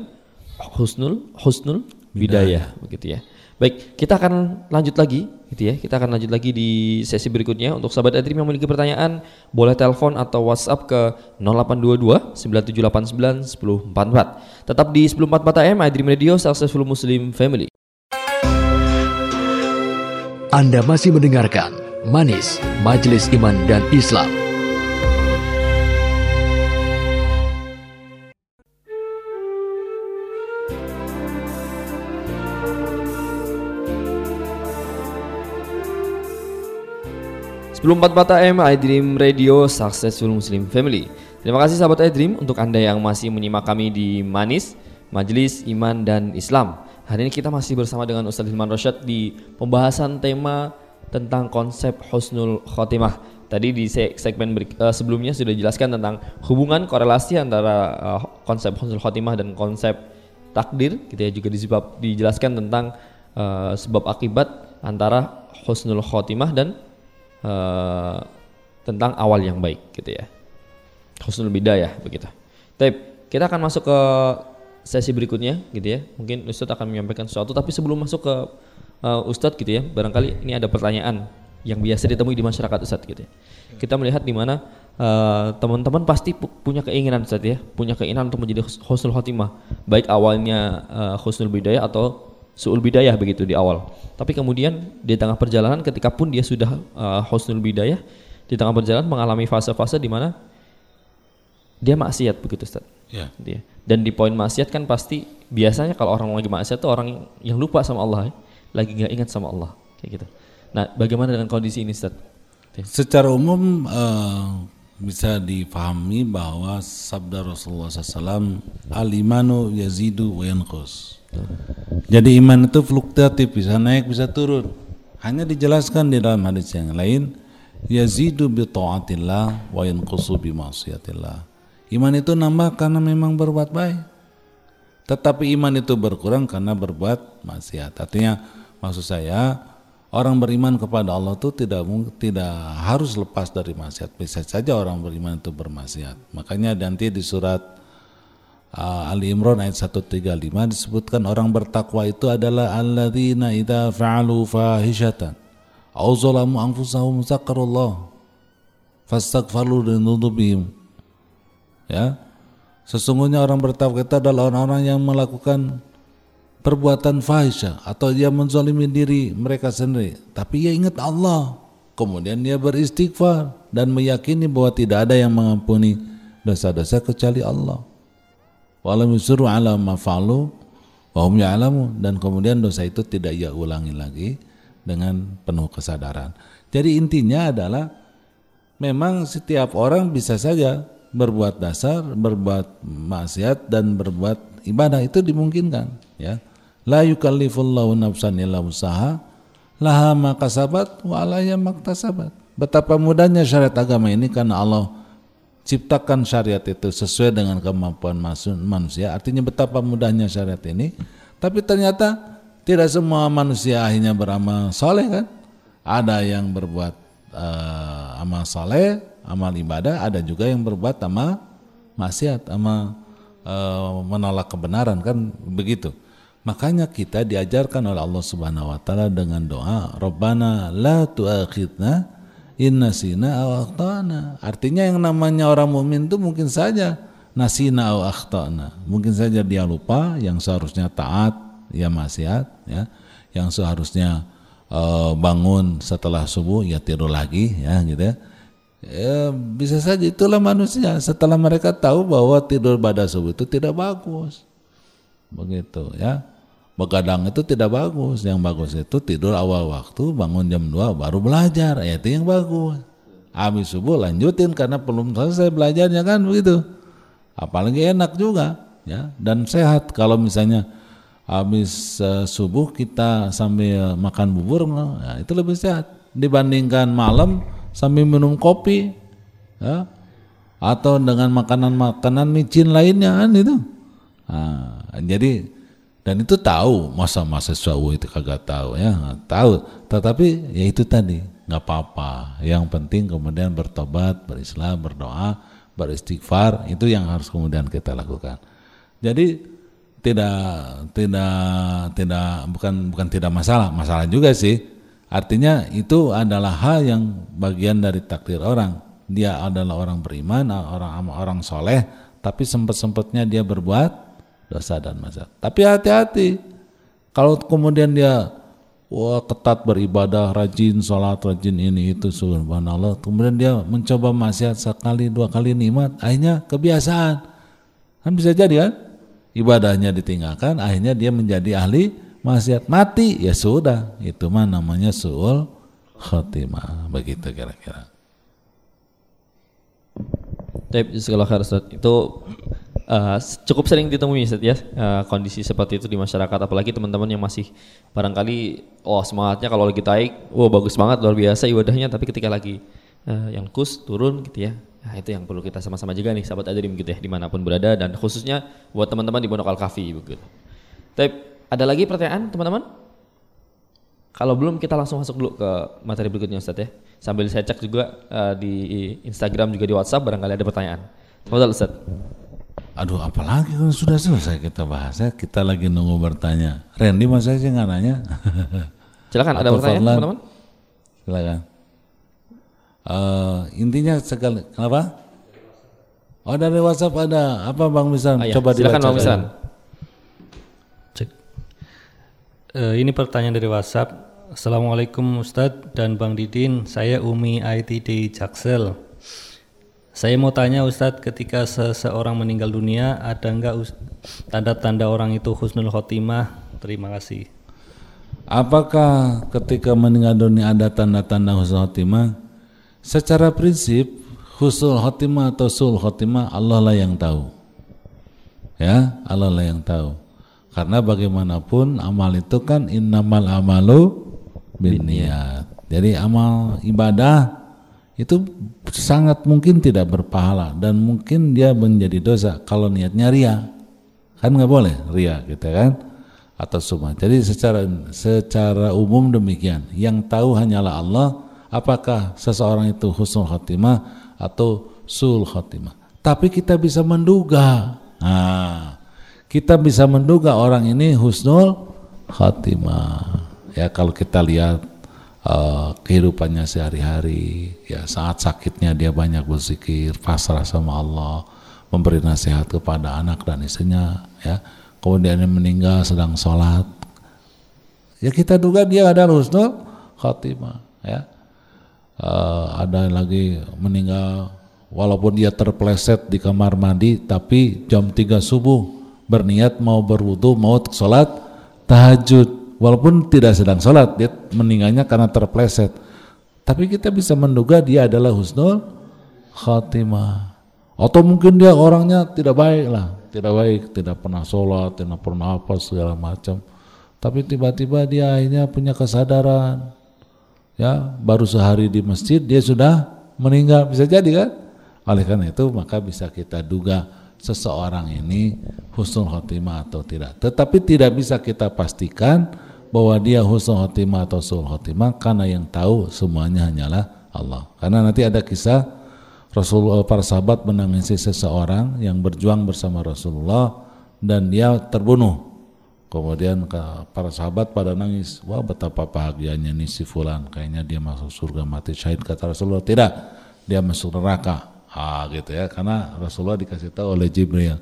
husnul husnul bidayah, begitu ya. Baik, kita akan lanjut lagi gitu ya. Kita akan lanjut lagi di sesi berikutnya. Untuk sahabat Adrim yang memiliki pertanyaan, boleh telepon atau WhatsApp ke 0822 9789 1044. Tetap di 1044 AM Adrim Radio Successful Muslim Family. Anda masih mendengarkan Manis Majelis Iman dan Islam Sebelum 44 AM iDream Radio Successful Muslim Family. Terima kasih sahabat iDream untuk Anda yang masih menyimak kami di Manis, Majelis Iman dan Islam. Hari ini kita masih bersama dengan Ustaz Hilman Rosyad di pembahasan tema tentang konsep husnul khotimah. Tadi di segmen uh, sebelumnya sudah dijelaskan tentang hubungan korelasi antara uh, konsep husnul khotimah dan konsep takdir. Gitu ya juga disebab, dijelaskan tentang uh, sebab akibat antara husnul khotimah dan uh, tentang awal yang baik gitu ya. Husnul bidayah begitu. Tapi kita akan masuk ke sesi berikutnya gitu ya. Mungkin Ustadz akan menyampaikan sesuatu tapi sebelum masuk ke uh, Ustadz gitu ya, barangkali ini ada pertanyaan yang biasa ditemui di masyarakat Ustadz gitu ya. Kita melihat di mana uh, teman-teman pasti pu punya keinginan Ustadz ya, punya keinginan untuk menjadi husnul khotimah, baik awalnya uh, husnul bidayah atau suul bidayah begitu di awal. Tapi kemudian di tengah perjalanan ketika pun dia sudah uh, husnul bidayah, di tengah perjalanan mengalami fase-fase di mana dia maksiat begitu Ustaz. Ya. Dia. Dan di poin maksiat kan pasti biasanya kalau orang lagi maksiat itu orang yang lupa sama Allah, ya, lagi nggak ingat sama Allah kayak gitu. Nah, bagaimana dengan kondisi ini Ustaz? Secara umum uh, bisa difahami bahwa sabda Rasulullah SAW alimanu yazidu wa yanqus jadi iman itu fluktuatif, bisa naik, bisa turun. Hanya dijelaskan di dalam hadis yang lain, yazidu bi taatillah wa yanqusu bi. Iman itu nambah karena memang berbuat baik. Tetapi iman itu berkurang karena berbuat maksiat. Artinya maksud saya orang beriman kepada Allah itu tidak tidak harus lepas dari maksiat. Bisa saja orang beriman itu bermaksiat. Makanya nanti di surat uh, Ali Imran ayat 135 disebutkan orang bertakwa itu adalah alladzina idza fa'alu fahishatan aw zalamu anfusahum zakarullah fastaghfaru lidunubihim ya sesungguhnya orang bertakwa itu adalah orang-orang yang melakukan perbuatan fahisyah atau dia menzalimi diri mereka sendiri. Tapi ia ingat Allah. Kemudian dia beristighfar dan meyakini bahwa tidak ada yang mengampuni dosa-dosa kecuali Allah. Walam yusru ala ma fa'alu wa hum ya'lamu. Dan kemudian dosa itu tidak ia ulangi lagi dengan penuh kesadaran. Jadi intinya adalah memang setiap orang bisa saja berbuat dasar, berbuat maksiat dan berbuat ibadah. Itu dimungkinkan ya. La yukallifullahu nafsan illa usaha laha ma kasabat wa alaiha maktasabat. Betapa mudahnya syariat agama ini karena Allah ciptakan syariat itu sesuai dengan kemampuan manusia. Artinya betapa mudahnya syariat ini. Tapi ternyata tidak semua manusia akhirnya beramal soleh kan. Ada yang berbuat uh, amal soleh, amal ibadah, ada juga yang berbuat amal maksiat, amal uh, menolak kebenaran kan begitu. Makanya kita diajarkan oleh Allah Subhanahu wa taala dengan doa, Rabbana la tu'akhidna in nasina aw akhtana. Artinya yang namanya orang mukmin itu mungkin saja nasina aw akhtana. Mungkin saja dia lupa yang seharusnya taat, ya maksiat, ya. Yang seharusnya uh, bangun setelah subuh ya tidur lagi ya gitu ya. Ya, bisa saja itulah manusia setelah mereka tahu bahwa tidur pada subuh itu tidak bagus. Begitu ya. Begadang itu tidak bagus. Yang bagus itu tidur awal waktu, bangun jam 2 baru belajar. Ya, itu yang bagus. Habis subuh lanjutin karena belum selesai belajarnya kan begitu. Apalagi enak juga ya dan sehat kalau misalnya habis uh, subuh kita sambil makan bubur nah, itu lebih sehat dibandingkan malam sambil minum kopi ya atau dengan makanan-makanan micin lainnya kan itu nah, jadi dan itu tahu masa masa suau itu kagak tahu ya. Tahu tetapi ya itu tadi nggak apa-apa. Yang penting kemudian bertobat berislam berdoa beristighfar itu yang harus kemudian kita lakukan. Jadi tidak tidak tidak bukan bukan tidak masalah masalah juga sih. Artinya itu adalah hal yang bagian dari takdir orang. Dia adalah orang beriman orang orang soleh tapi sempat sempatnya dia berbuat dosa dan masalah tapi hati-hati. Kalau kemudian dia wah ketat beribadah rajin sholat rajin ini itu subhanallah. Kemudian dia mencoba maksiat sekali dua kali nikmat akhirnya kebiasaan. Kan bisa jadi kan? Ibadahnya ditinggalkan akhirnya dia menjadi ahli maksiat. Mati ya sudah. Itu mah namanya suul khotimah begitu kira-kira. Tapi segala itu uh, cukup sering ditemui ya uh, kondisi seperti itu di masyarakat apalagi teman-teman yang masih barangkali oh semangatnya kalau lagi taik oh bagus banget luar biasa ibadahnya tapi ketika lagi uh, yang kus turun gitu ya Nah, itu yang perlu kita sama-sama juga nih sahabat Adrim gitu ya di mana pun berada dan khususnya buat teman-teman di Pondok Al Kafi begitu. Tapi ada lagi pertanyaan teman-teman? Kalau belum kita langsung masuk dulu ke materi berikutnya Ustaz ya. Sambil saya cek juga uh, di Instagram juga di WhatsApp barangkali ada pertanyaan. Fadal Ustaz. Aduh apalagi kan sudah selesai kita bahas ya. Kita lagi nunggu bertanya. Randy masa sih nggak nanya? Silakan ada pertanyaan teman-teman? Silakan. Uh, intinya sekali kenapa? Oh dari WhatsApp ada apa Bang Misan? Oh, iya. Coba Silakan Bang Misan. Cek. Uh, ini pertanyaan dari WhatsApp. Assalamualaikum Ustadz dan Bang Didin. Saya Umi IT di Jaksel. Saya mau tanya Ustadz, ketika seseorang meninggal dunia, ada enggak tanda-tanda orang itu husnul khotimah? Terima kasih. Apakah ketika meninggal dunia ada tanda-tanda husnul khotimah? Secara prinsip husnul khotimah atau sul khotimah Allah lah yang tahu. Ya, Allah lah yang tahu. Karena bagaimanapun amal itu kan innamal amalu binniat. Jadi amal ibadah itu sangat mungkin tidak berpahala dan mungkin dia menjadi dosa kalau niatnya ria. Kan nggak boleh ria gitu kan atau semua. Jadi secara secara umum demikian. Yang tahu hanyalah Allah apakah seseorang itu husnul khotimah atau sul khotimah. Tapi kita bisa menduga. Nah, kita bisa menduga orang ini husnul khotimah. Ya kalau kita lihat uh, kehidupannya sehari-hari, ya saat sakitnya dia banyak berzikir, pasrah sama Allah, memberi nasihat kepada anak dan istrinya, ya. Kemudian dia meninggal sedang sholat, ya kita duga dia ada husnul khotimah, ya. Uh, ada lagi meninggal walaupun dia terpleset di kamar mandi tapi jam 3 subuh berniat mau berwudu mau sholat tahajud walaupun tidak sedang sholat dia meninggalnya karena terpleset Tapi kita bisa menduga dia adalah husnul khatimah. Atau mungkin dia orangnya tidak baik lah, tidak baik, tidak pernah sholat, tidak pernah apa segala macam. Tapi tiba-tiba dia akhirnya punya kesadaran, ya baru sehari di masjid dia sudah meninggal bisa jadi kan? Oleh karena itu maka bisa kita duga seseorang ini husnul khotimah atau tidak. Tetapi tidak bisa kita pastikan bahwa dia husnul khotimah atau sul khotimah karena yang tahu semuanya hanyalah Allah. Karena nanti ada kisah Rasulullah para sahabat menangisi seseorang yang berjuang bersama Rasulullah dan dia terbunuh. Kemudian para sahabat pada nangis, wah betapa bahagianya nih si fulan, kayaknya dia masuk surga mati syahid kata Rasulullah. Tidak, dia masuk neraka. Ah gitu ya, karena Rasulullah dikasih tahu oleh Jibril.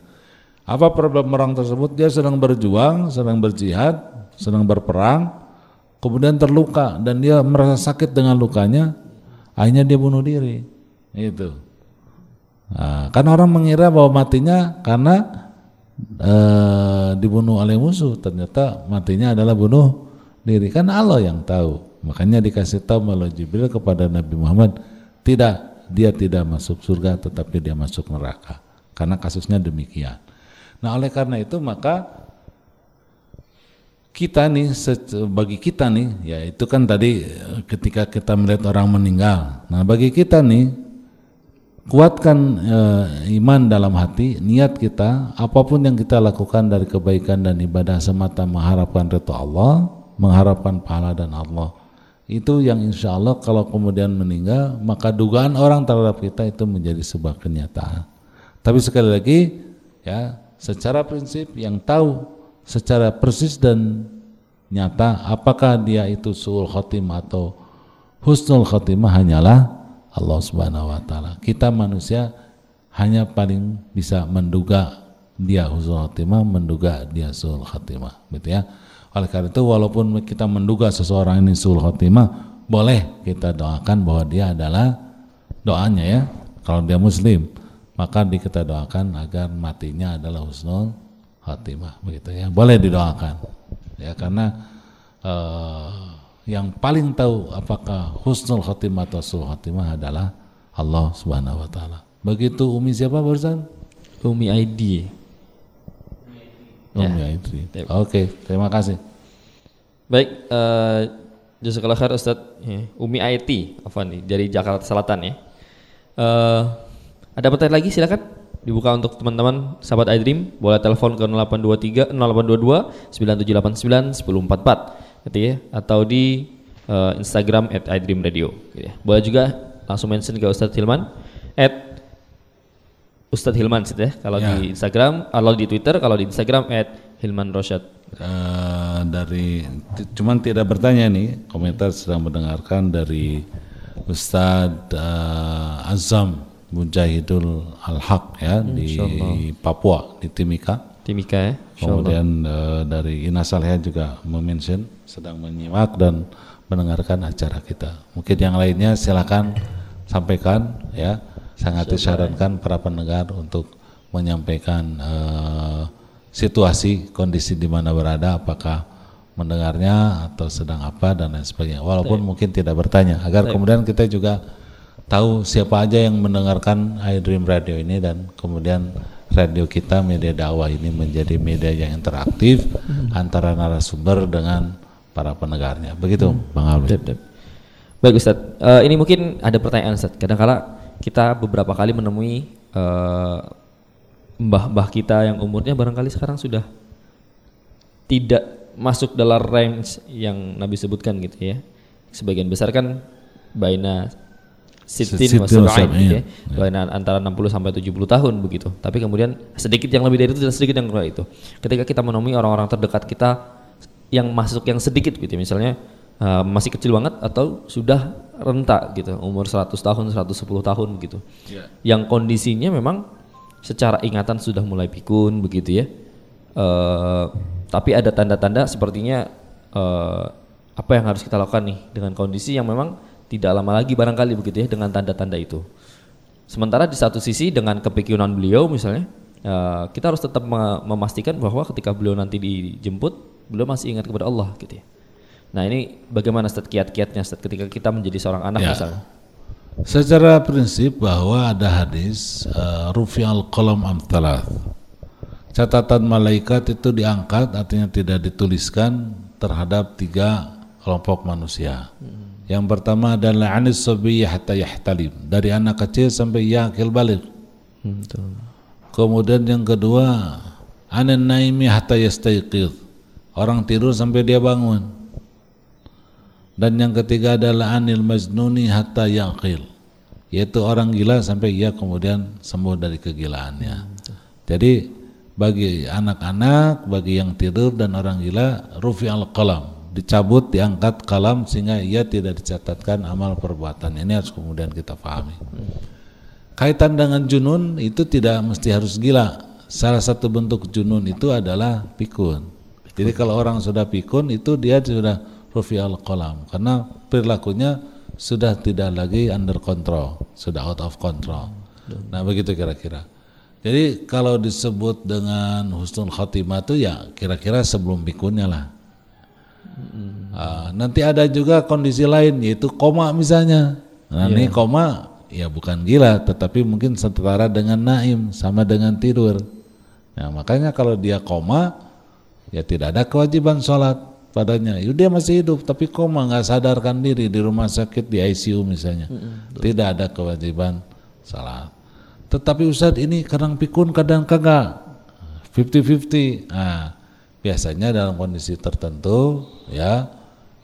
Apa problem orang tersebut? Dia sedang berjuang, sedang berjihad, sedang berperang, kemudian terluka dan dia merasa sakit dengan lukanya, akhirnya dia bunuh diri. Itu. Nah, kan orang mengira bahwa matinya karena e, dibunuh oleh musuh, ternyata matinya adalah bunuh diri. Kan Allah yang tahu. Makanya dikasih tahu melalui Jibril kepada Nabi Muhammad, tidak, dia tidak masuk surga tetapi dia masuk neraka. Karena kasusnya demikian. Nah, oleh karena itu maka kita nih bagi kita nih ya itu kan tadi ketika kita melihat orang meninggal. Nah, bagi kita nih kuatkan e, iman dalam hati, niat kita, apa pun yang kita lakukan dari kebaikan dan ibadah semata mengharapkan ridho Allah, mengharapkan pahala dan Allah. Itu yang insya Allah kalau kemudian meninggal, maka dugaan orang terhadap kita itu menjadi sebuah kenyataan. Tapi sekali lagi, ya secara prinsip yang tahu secara persis dan nyata apakah dia itu suul khotimah atau husnul khotimah hanyalah Allah Subhanahu wa taala. Kita manusia hanya paling bisa menduga dia husnul khatimah, menduga dia sul khatimah, gitu ya. Oleh karena itu walaupun kita menduga seseorang ini sul khatimah, boleh kita doakan bahwa dia adalah doanya ya. Kalau dia muslim, maka kita doakan agar matinya adalah husnul khatimah, begitu ya. Boleh didoakan. Ya karena uh, yang paling tahu apakah husnul khatimah atau sul khatimah adalah Allah Subhanahu wa taala. Begitu Umi siapa barusan? Umi ID. Umi ya. ID. Oke, okay, terima kasih. Baik, uh, jazakallah khair Ustaz. Umi IT, apa nih dari Jakarta Selatan ya. Uh, ada pertanyaan lagi silakan dibuka untuk teman-teman sahabat iDream boleh telepon ke 0823 0822 9789 1044 gitu ya atau di uh, Instagram at iDreamRadio gitu ya. Boleh juga langsung mention ke Ustadz Hilman at Ustadz Hilman gitu ya kalau ya. di Instagram, kalau di Twitter, kalau di Instagram at Hilman Rosyad. Uh, dari cuman tidak bertanya nih komentar sedang mendengarkan dari Ustadz uh, Azam Mujahidul Al-Haq ya hmm, di Papua di Timika. Timika ya. Kemudian uh, dari Ina Saleh juga mention sedang menyimak dan mendengarkan acara kita. Mungkin yang lainnya silakan sampaikan ya. Sangat disarankan para pendengar untuk menyampaikan uh, situasi kondisi di mana berada apakah mendengarnya atau sedang apa dan lain sebagainya. Walaupun Baik. mungkin tidak bertanya agar Baik. kemudian kita juga tahu siapa aja yang mendengarkan iDream Radio ini dan kemudian radio kita media dakwah ini menjadi media yang interaktif hmm. antara narasumber dengan para pendengarnya. Begitu, hmm. Bang Alwi. Baik Ustaz, uh, ini mungkin ada pertanyaan Ustaz. Kadang-kala kita beberapa kali menemui uh, mbah-mbah kita yang umurnya barangkali sekarang sudah tidak masuk dalam range yang Nabi sebutkan gitu ya. Sebagian besar kan baina sitin gitu ya. Baina antara 60 sampai 70 tahun begitu. Tapi kemudian sedikit yang lebih dari itu dan sedikit yang kurang itu. Ketika kita menemui orang-orang terdekat kita yang masuk yang sedikit gitu misalnya uh, masih kecil banget atau sudah renta gitu umur 100 tahun 110 tahun gitu yeah. yang kondisinya memang secara ingatan sudah mulai pikun begitu ya uh, tapi ada tanda-tanda sepertinya uh, apa yang harus kita lakukan nih dengan kondisi yang memang tidak lama lagi barangkali begitu ya dengan tanda-tanda itu sementara di satu sisi dengan kepikunan beliau misalnya uh, kita harus tetap memastikan bahwa ketika beliau nanti dijemput beliau masih ingat kepada Allah gitu ya. Nah ini bagaimana Ustaz kiat-kiatnya Ustaz ketika kita menjadi seorang anak Ya. misalnya? Secara prinsip bahwa ada hadis uh, rufi al qalam am thalath. Catatan malaikat itu diangkat artinya tidak dituliskan terhadap tiga kelompok manusia. Yang pertama adalah anis sabiy hatta yahtalim, dari anak kecil sampai ia akil balik. Kemudian yang kedua, anan naimi hatta yastayqidh. Orang tidur sampai dia bangun. Dan yang ketiga adalah anil majnuni hatta yaqil. Yaitu orang gila sampai ia kemudian sembuh dari kegilaannya. Jadi bagi anak-anak, bagi yang tidur dan orang gila, rufi al qalam, dicabut, diangkat kalam sehingga ia tidak dicatatkan amal perbuatan. Ini harus kemudian kita pahami. Kaitan dengan junun itu tidak mesti harus gila. Salah satu bentuk junun itu adalah pikun. Jadi kalau orang sudah pikun itu dia sudah rufi al qalam karena perilakunya sudah tidak lagi under control, sudah out of control. Nah begitu kira-kira. Jadi kalau disebut dengan husnul khotimah itu ya kira-kira sebelum pikunnya lah. Ah, nanti ada juga kondisi lain yaitu koma misalnya. Nah ini koma ya bukan gila tetapi mungkin setara dengan naim sama dengan tidur. Nah makanya kalau dia koma ya tidak ada kewajiban sholat padanya. Ya, dia masih hidup tapi koma nggak sadarkan diri di rumah sakit di ICU misalnya. Tidak ada kewajiban sholat. Tetapi Ustadz ini kadang pikun kadang kagak 50-50. Nah, biasanya dalam kondisi tertentu ya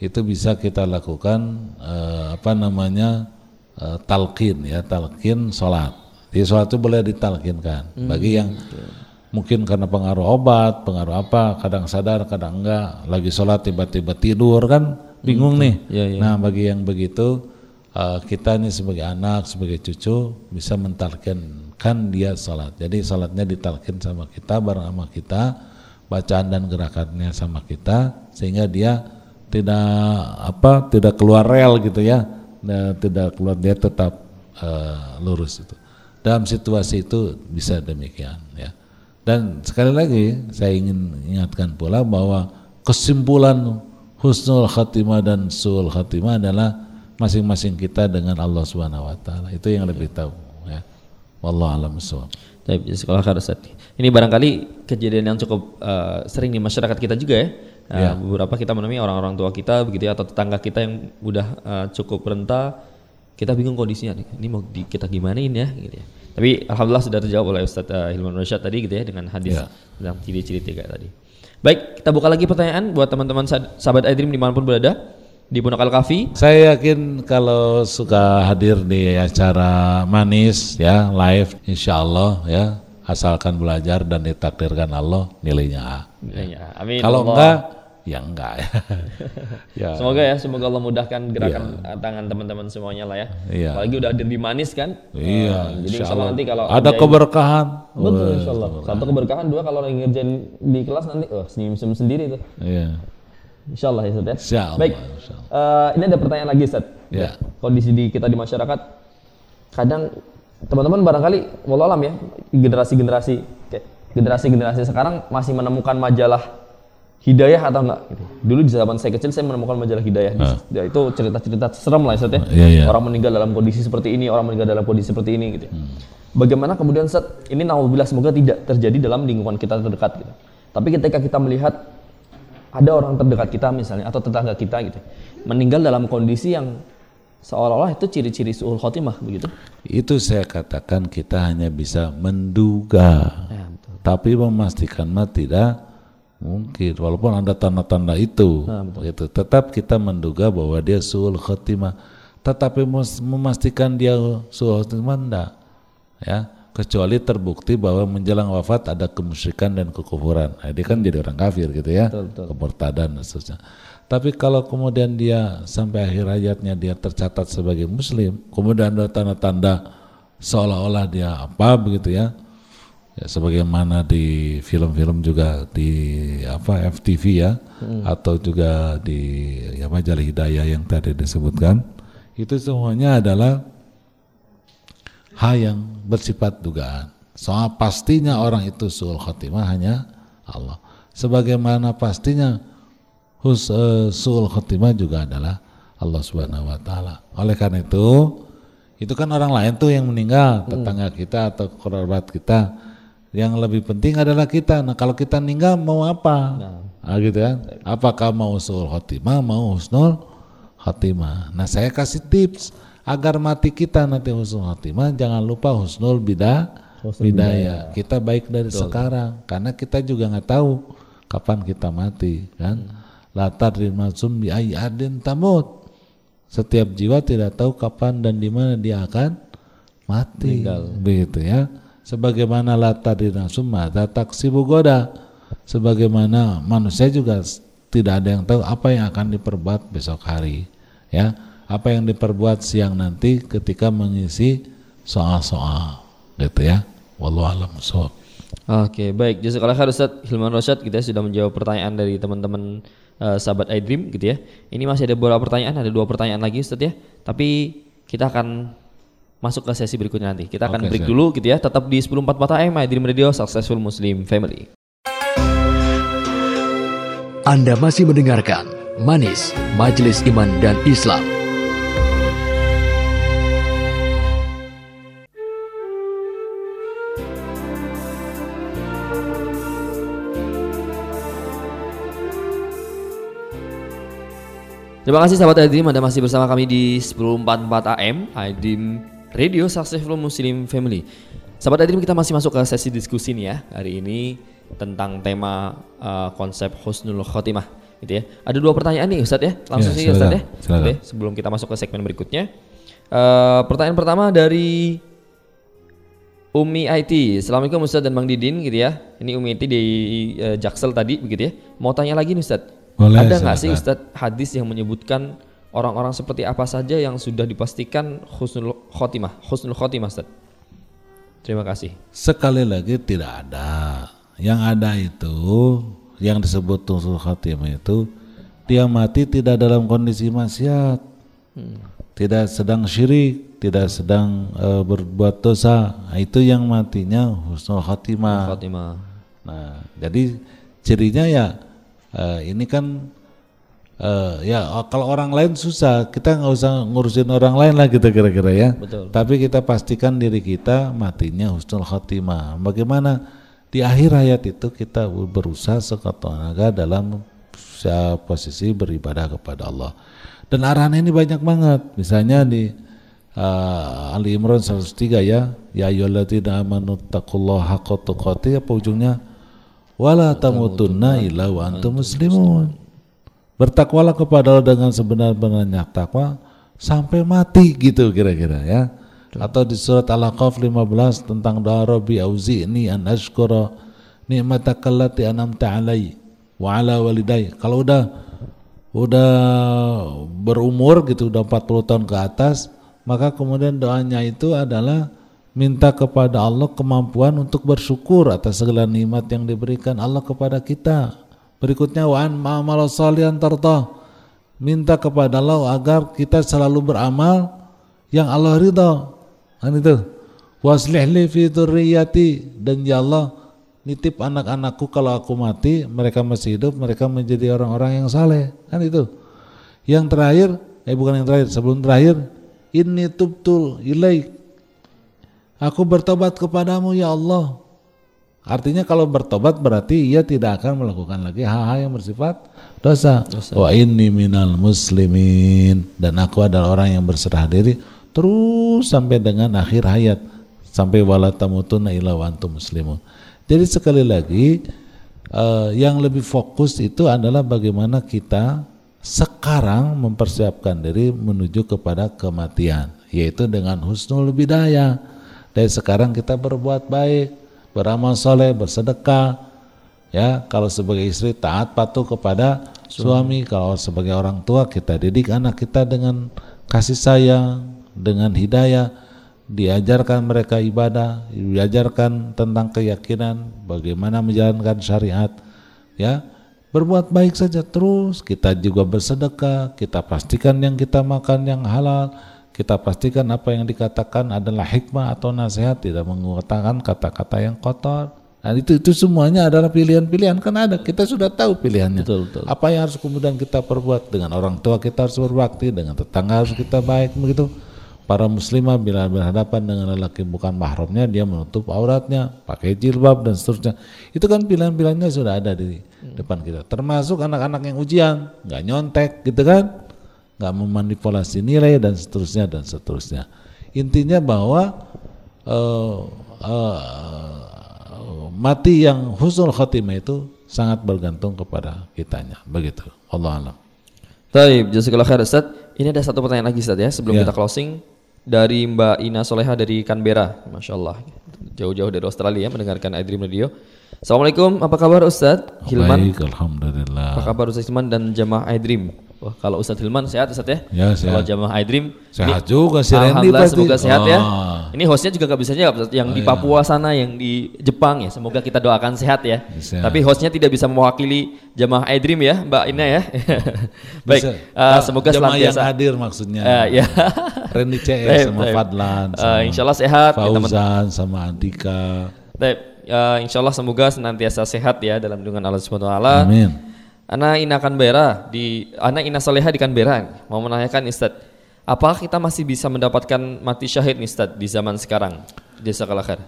itu bisa kita lakukan eh, apa namanya eh, talqin ya talqin sholat. Di sholat itu boleh ditalkinkan bagi yang mungkin karena pengaruh obat, pengaruh apa, kadang sadar, kadang enggak, lagi sholat tiba-tiba tidur kan bingung nih. Iya, iya. Nah bagi yang begitu eh, kita nih sebagai anak, sebagai cucu bisa mentalkinkan dia sholat. Jadi sholatnya ditalkin sama kita, bareng sama kita, bacaan dan gerakannya sama kita, sehingga dia tidak apa tidak keluar rel gitu ya, Nah, tidak keluar dia tetap eh, lurus itu. Dalam situasi itu bisa demikian ya. Dan sekali lagi saya ingin ingatkan pula bahwa kesimpulan husnul khatimah dan sul khatimah adalah masing-masing kita dengan Allah Subhanahu wa taala. Itu yang lebih tahu ya. Wallahu a'lam. Baik, sekolah Ustaz. Ini barangkali kejadian yang cukup eh, sering di masyarakat kita juga ya. Eh, Ya. Beberapa kita menemui orang-orang tua kita begitu ya atau tetangga kita yang udah eh, cukup renta, kita bingung kondisinya nih. Ini mau di, kita gimanain ya gitu ya. Tapi alhamdulillah sudah terjawab oleh Ustaz eh, Hilman Rashad tadi gitu ya dengan hadis Ya. tentang ciri-ciri tiga tadi. Baik, kita buka lagi pertanyaan buat teman-teman sa- sahabat iDream di mana pun berada di Pondok Al Kafi. Saya yakin kalau suka hadir di acara manis ya live insya Allah ya asalkan belajar dan ditakdirkan Allah nilainya A. Ya, amin. Kalau Allah. enggak ya enggak ya. ya. Semoga ya, semoga Allah mudahkan gerakan uh, tangan teman-teman semuanya lah ya. Iya. Apalagi udah di manis kan. Iya, Uh, jadi insya Allah nanti kalau ada ngerjain- keberkahan. Betul insya Allah. Satu keberkahan, dua kalau lagi ngerjain di kelas nanti, oh senyum-senyum sendiri tuh. Iya. Insya Allah ya Ustaz ya. Insya Allah, Baik, insya Eh, ini ada pertanyaan lagi Ustaz. Ya. Kondisi di kita di masyarakat, kadang teman-teman barangkali, walau alam ya, generasi-generasi, generasi-generasi sekarang masih menemukan majalah hidayah atau enggak gitu. Dulu di zaman saya kecil saya menemukan majalah hidayah. Ya, itu cerita-cerita serem lah Ustaz ya. Iya, iya. Orang meninggal dalam kondisi seperti ini, orang meninggal dalam kondisi seperti ini gitu. ya. Bagaimana kemudian Ustaz, ini naudzubillah semoga tidak terjadi dalam lingkungan kita terdekat gitu. Tapi ketika kita melihat ada orang terdekat kita misalnya atau tetangga kita gitu meninggal dalam kondisi yang seolah-olah itu ciri-ciri suul khotimah begitu. Itu saya katakan kita hanya bisa menduga. Ya, betul. Tapi memastikan mah tidak mungkin walaupun ada tanda-tanda itu Ah, gitu. Tetap kita menduga bahwa dia suul khotimah. Tetapi memastikan dia suul khotimah enggak. Ya, kecuali terbukti bahwa menjelang wafat ada kemusyrikan dan kekufuran. Nah, dia kan jadi orang kafir gitu ya. Betul, betul. Kemurtadan dan seterusnya. Tapi kalau kemudian dia sampai akhir hayatnya dia tercatat sebagai muslim, kemudian ada tanda-tanda seolah-olah dia apa begitu ya. Ya sebagaimana di film-film juga di apa FTV ya atau juga di ya majalah hidayah yang tadi disebutkan itu semuanya adalah hal yang bersifat dugaan. Soal pastinya orang itu suul khotimah hanya Allah. Sebagaimana pastinya hus uh, suul khotimah juga adalah Allah Subhanahu wa taala. Oleh karena itu, itu kan orang lain tuh yang meninggal, tetangga kita atau kerabat kita. Yang lebih penting adalah kita. Nah, kalau kita meninggal mau apa? Nah, gitu kan. Apakah mau suul khotimah, mau husnul khotimah. Nah, saya kasih tips agar mati kita nanti husnul khotimah, jangan lupa husnul bidah bidaya. Kita baik dari sekarang karena kita juga nggak tahu kapan kita mati, kan? Latar di masum bi adin tamut. Setiap jiwa tidak tahu kapan dan di mana dia akan mati. Begitu ya. Sebagaimana latar di nasum mata taksibu goda. Sebagaimana manusia juga tidak ada yang tahu apa yang akan diperbuat besok hari. Ya, apa yang diperbuat siang nanti ketika mengisi soal-soal, gitu ya. Wallahu a'lam. Oke, baik. Jazakallah khair Ustaz Hilman Rosyad kita sudah menjawab pertanyaan dari teman-teman eh, sahabat iDream gitu ya. Ini masih ada beberapa pertanyaan, ada dua pertanyaan lagi Ustaz ya. Tapi kita akan masuk ke sesi berikutnya nanti. Kita akan Oke, break siap. dulu gitu ya. Tetap di 1044 AM iDream Radio Successful Muslim Family. Anda masih mendengarkan Manis, Majelis Iman dan Islam. Terima kasih sahabat Aidim Anda masih bersama kami di 1044 AM Aidim Radio Successful Muslim Family. Sahabat Aidim kita masih masuk ke sesi diskusi nih ya hari ini tentang tema uh, konsep husnul khotimah gitu ya. Ada dua pertanyaan nih Ustadz ya. Langsung Ya, sih Ustadz ya. Sebelum kita masuk ke segmen berikutnya. Eh, pertanyaan pertama dari Umi IT. Assalamualaikum Ustadz dan Bang Didin gitu ya. Ini Umi IT di eh, Jaksel tadi begitu ya. Mau tanya lagi nih Ustadz. Boleh, Ada nggak sih. Ustadz hadis yang menyebutkan orang-orang seperti apa saja yang sudah dipastikan husnul khotimah, husnul khotimah Ustadz? Terima kasih. Sekali lagi tidak ada. Yang ada itu yang disebut husnul khatimah itu dia mati tidak dalam kondisi maksiat. Tidak sedang syirik, tidak sedang eh, berbuat dosa. Nah, itu yang matinya husnul khatimah. Khotimah. Nah, jadi cirinya ya eh, ini kan eh, ya oh, kalau orang lain susah, kita nggak usah ngurusin orang lain lah kita kira-kira ya. Betul. Tapi kita pastikan diri kita matinya husnul khotimah. Bagaimana di akhir hayat itu kita berusaha sekuat tenaga dalam posisi beribadah kepada Allah. Dan arahan ini banyak banget. Misalnya di uh, Ali Imran 103 ya, ya ayyuhalladzina amanu taqullaha haqqa tuqatih apa ujungnya? Wala tamutunna illa wa antum muslimun. Bertakwalah kepada Allah dengan sebenar-benarnya takwa sampai mati gitu kira-kira ya. Atau di surat Al-Ahqaf 15 tentang doa Rabbi auzi'ni an ashkura ni'mataka allati an'amta alai wa ala walidai. Kalau udah udah berumur gitu udah 40 tahun ke atas, maka kemudian doanya itu adalah minta kepada Allah kemampuan untuk bersyukur atas segala nikmat yang diberikan Allah kepada kita. Berikutnya wa an ma'amal salihan. Minta kepada Allah agar kita selalu beramal yang Allah ridha. Kan itu. Waslih li fi dan ya Allah nitip anak-anakku kalau aku mati mereka masih hidup mereka menjadi orang-orang yang saleh kan itu yang terakhir eh bukan yang terakhir sebelum terakhir ini tubtul ilaik aku bertobat kepadamu ya Allah. Artinya kalau bertobat berarti ia tidak akan melakukan lagi hal-hal yang bersifat dosa, wa inni minal muslimin. Dan aku adalah orang yang berserah diri terus sampai dengan akhir hayat. Sampai wala tamutunna illa wa antum muslimun. Jadi sekali lagi eh, yang lebih fokus itu adalah bagaimana kita sekarang mempersiapkan diri menuju kepada kematian yaitu dengan husnul bidayah dari sekarang kita berbuat baik beramal soleh bersedekah ya. Kalau sebagai istri taat patuh kepada suami. Kalau sebagai orang tua kita didik anak kita dengan kasih sayang dengan hidayah. Diajarkan mereka ibadah, diajarkan tentang keyakinan, bagaimana menjalankan syariat, ya. Berbuat baik saja terus. Kita juga bersedekah, kita pastikan yang kita makan yang halal, kita pastikan apa yang dikatakan adalah hikmah atau nasihat, tidak mengatakan kata-kata yang kotor. Nah itu itu semuanya adalah pilihan-pilihan kan ada kita sudah tahu pilihannya. Betul, betul. Apa yang harus kemudian kita perbuat dengan orang tua kita harus berbakti dengan tetangga harus kita baik begitu. Para muslimah bila berhadapan dengan lelaki bukan mahramnya dia menutup auratnya, pakai jilbab dan seterusnya. Itu kan pilihan-pilihannya sudah ada di depan kita. Termasuk anak-anak yang ujian, nggak nyontek gitu kan, nggak memanipulasi nilai dan seterusnya dan seterusnya. Intinya bahwa eh, eh, mati yang husnul khotimah itu sangat bergantung kepada kitanya begitu Allah alam Taib, jazakallah khair Ustaz. Ini ada satu pertanyaan lagi Ustaz ya sebelum Ya. kita closing dari Mbak Ina Soleha dari Canberra. Masya Allah. Jauh-jauh dari Australia mendengarkan iDream Radio. Assalamualaikum, apa kabar Ustaz? Hilman. baik alhamdulillah Apa kabar Ustaz Hilman dan jamaah iDream? Wah, kalau Ustaz Hilman sehat Ustaz ya? Ya, sehat. Kalau jamaah iDream sehat juga si Randy Alhamdulillah pasti. semoga sehat ya. Ah. Ini hostnya juga gak bisa jawab. Yang di Papua sana, yang di Jepang ya. Semoga kita doakan sehat ya. Sehat. Tapi hostnya tidak bisa mewakili jamaah iDream ya, Mbak Ina ya. Baik, Bisa. Ah, semoga jemaah yang hadir maksudnya Eh, ya. Randy CS sama. Fadlan sama insya Allah sehat. ya, teman- Fauzan sama Andika Baik, eh, insya Allah semoga senantiasa sehat ya dalam lindungan Allah Subhanahu Wa Taala. amin Ana Ina Canberra di Ana Ina Soleha di Canberra mau menanyakan Ustaz, apakah kita masih bisa mendapatkan mati syahid nih Ustaz di zaman sekarang? Jazakallah khair.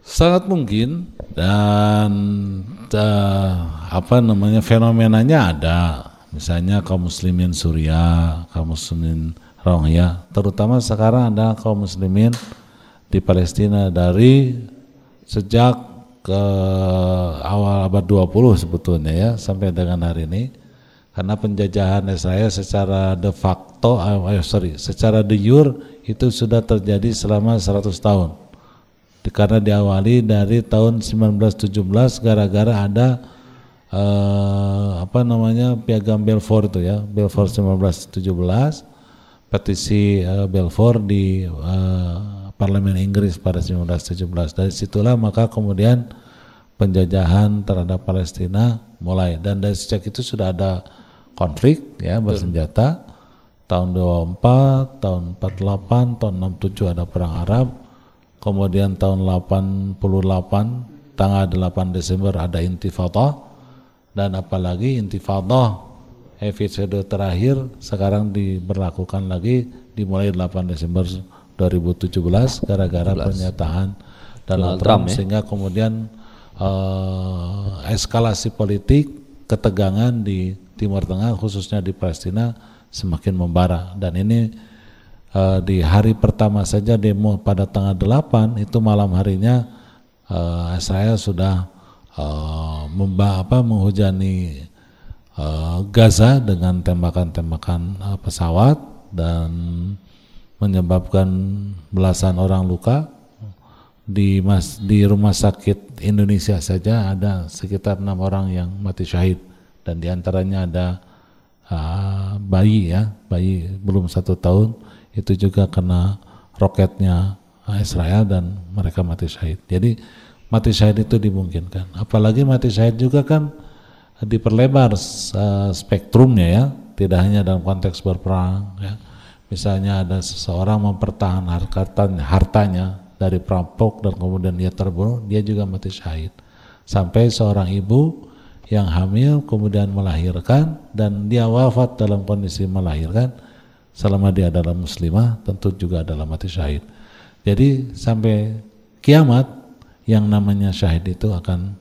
sangat mungkin dan eh, apa namanya fenomenanya ada misalnya kaum muslimin Suriah kaum muslimin Rohingya terutama sekarang ada kaum muslimin di Palestina dari sejak ke awal abad 20 sebetulnya ya sampai dengan hari ini. Karena penjajahan Israel secara de facto eh, eh, sorry secara de jure itu sudah terjadi selama 100 tahun. Karena diawali dari tahun 1917 gara-gara ada eh, apa namanya piagam Balfour itu ya Balfour 1917 petisi eh, Balfour di eh, parlemen Inggris pada 1917 dari situlah maka kemudian penjajahan terhadap Palestina mulai. Dan dari sejak itu sudah ada konflik ya bersenjata. Tahun 24 tahun 48 tahun 67 ada perang Arab. Kemudian tahun 88 tanggal 8 Desember ada intifadah dan apalagi intifadah episode terakhir sekarang diberlakukan lagi dimulai 8 Desember 2017 gara-gara pernyataan Donald Donald Trump, Trump, ya. sehingga kemudian eh, eskalasi politik ketegangan di Timur Tengah khususnya di Palestina semakin membara dan ini eh, di hari pertama saja demo pada tanggal 8 itu malam harinya eh, Israel sudah eh, memba apa menghujani eh, Gaza dengan tembakan-tembakan eh, pesawat dan menyebabkan belasan orang luka. Di mas di rumah sakit Indonesia saja ada sekitar enam orang yang mati syahid. Dan di antaranya ada ah, bayi ya bayi belum satu tahun. Itu juga kena roketnya Israel dan mereka mati syahid. Jadi mati syahid itu dimungkinkan. Apalagi mati syahid juga kan diperlebar eh, spektrumnya ya. Tidak hanya dalam konteks berperang ya misalnya ada seseorang mempertahankan hartanya, hartanya dari perampok dan kemudian dia terbunuh dia juga mati syahid. Sampai seorang ibu yang hamil kemudian melahirkan dan dia wafat dalam kondisi melahirkan selama dia adalah muslimah tentu juga adalah mati syahid. Jadi sampai kiamat yang namanya syahid itu akan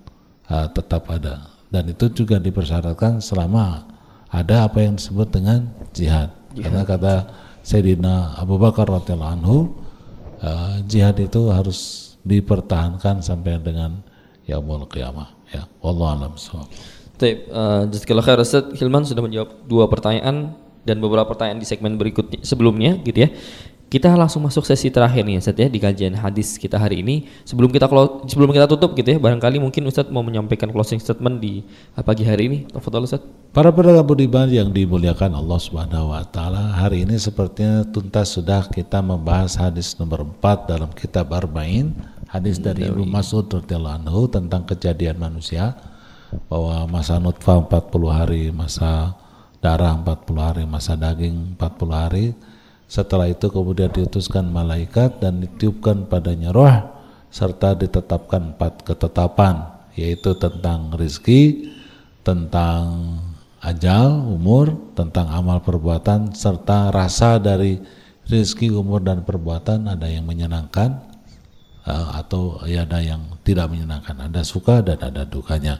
uh, tetap ada. Dan itu juga dipersyaratkan selama ada apa yang disebut dengan jihad, karena kata Sayyidina Abu Bakar radhiyallahu anhu uh, jihad itu harus dipertahankan sampai dengan yaumul qiyamah ya wallahu alam. Baik, eh, jazakallah khair Ustaz Hilman sudah menjawab dua pertanyaan dan beberapa pertanyaan di segmen berikutnya sebelumnya gitu ya. Kita langsung masuk sesi terakhir nih Ustaz ya di kajian hadis kita hari ini. Sebelum kita sebelum kita tutup gitu ya, barangkali mungkin Ustaz mau menyampaikan closing statement di eh, pagi hari ini. Tafadhol Ustaz. Para pendengar budiman yang dimuliakan Allah Subhanahu wa taala, hari ini sepertinya tuntas sudah kita membahas hadis nomor 4 dalam kitab Arba'in, hadis dari Ibnu Mas'ud radhiyallahu anhu tentang kejadian manusia bahwa masa nutfah 40 hari, masa darah 40 hari, masa daging 40 hari. Setelah itu kemudian diutuskan malaikat dan ditiupkan padanya roh serta ditetapkan empat ketetapan yaitu tentang rizki, tentang ajal, umur, tentang amal perbuatan serta rasa dari rizki, umur dan perbuatan ada yang menyenangkan uh, atau ya ada yang tidak menyenangkan, ada suka dan ada dukanya.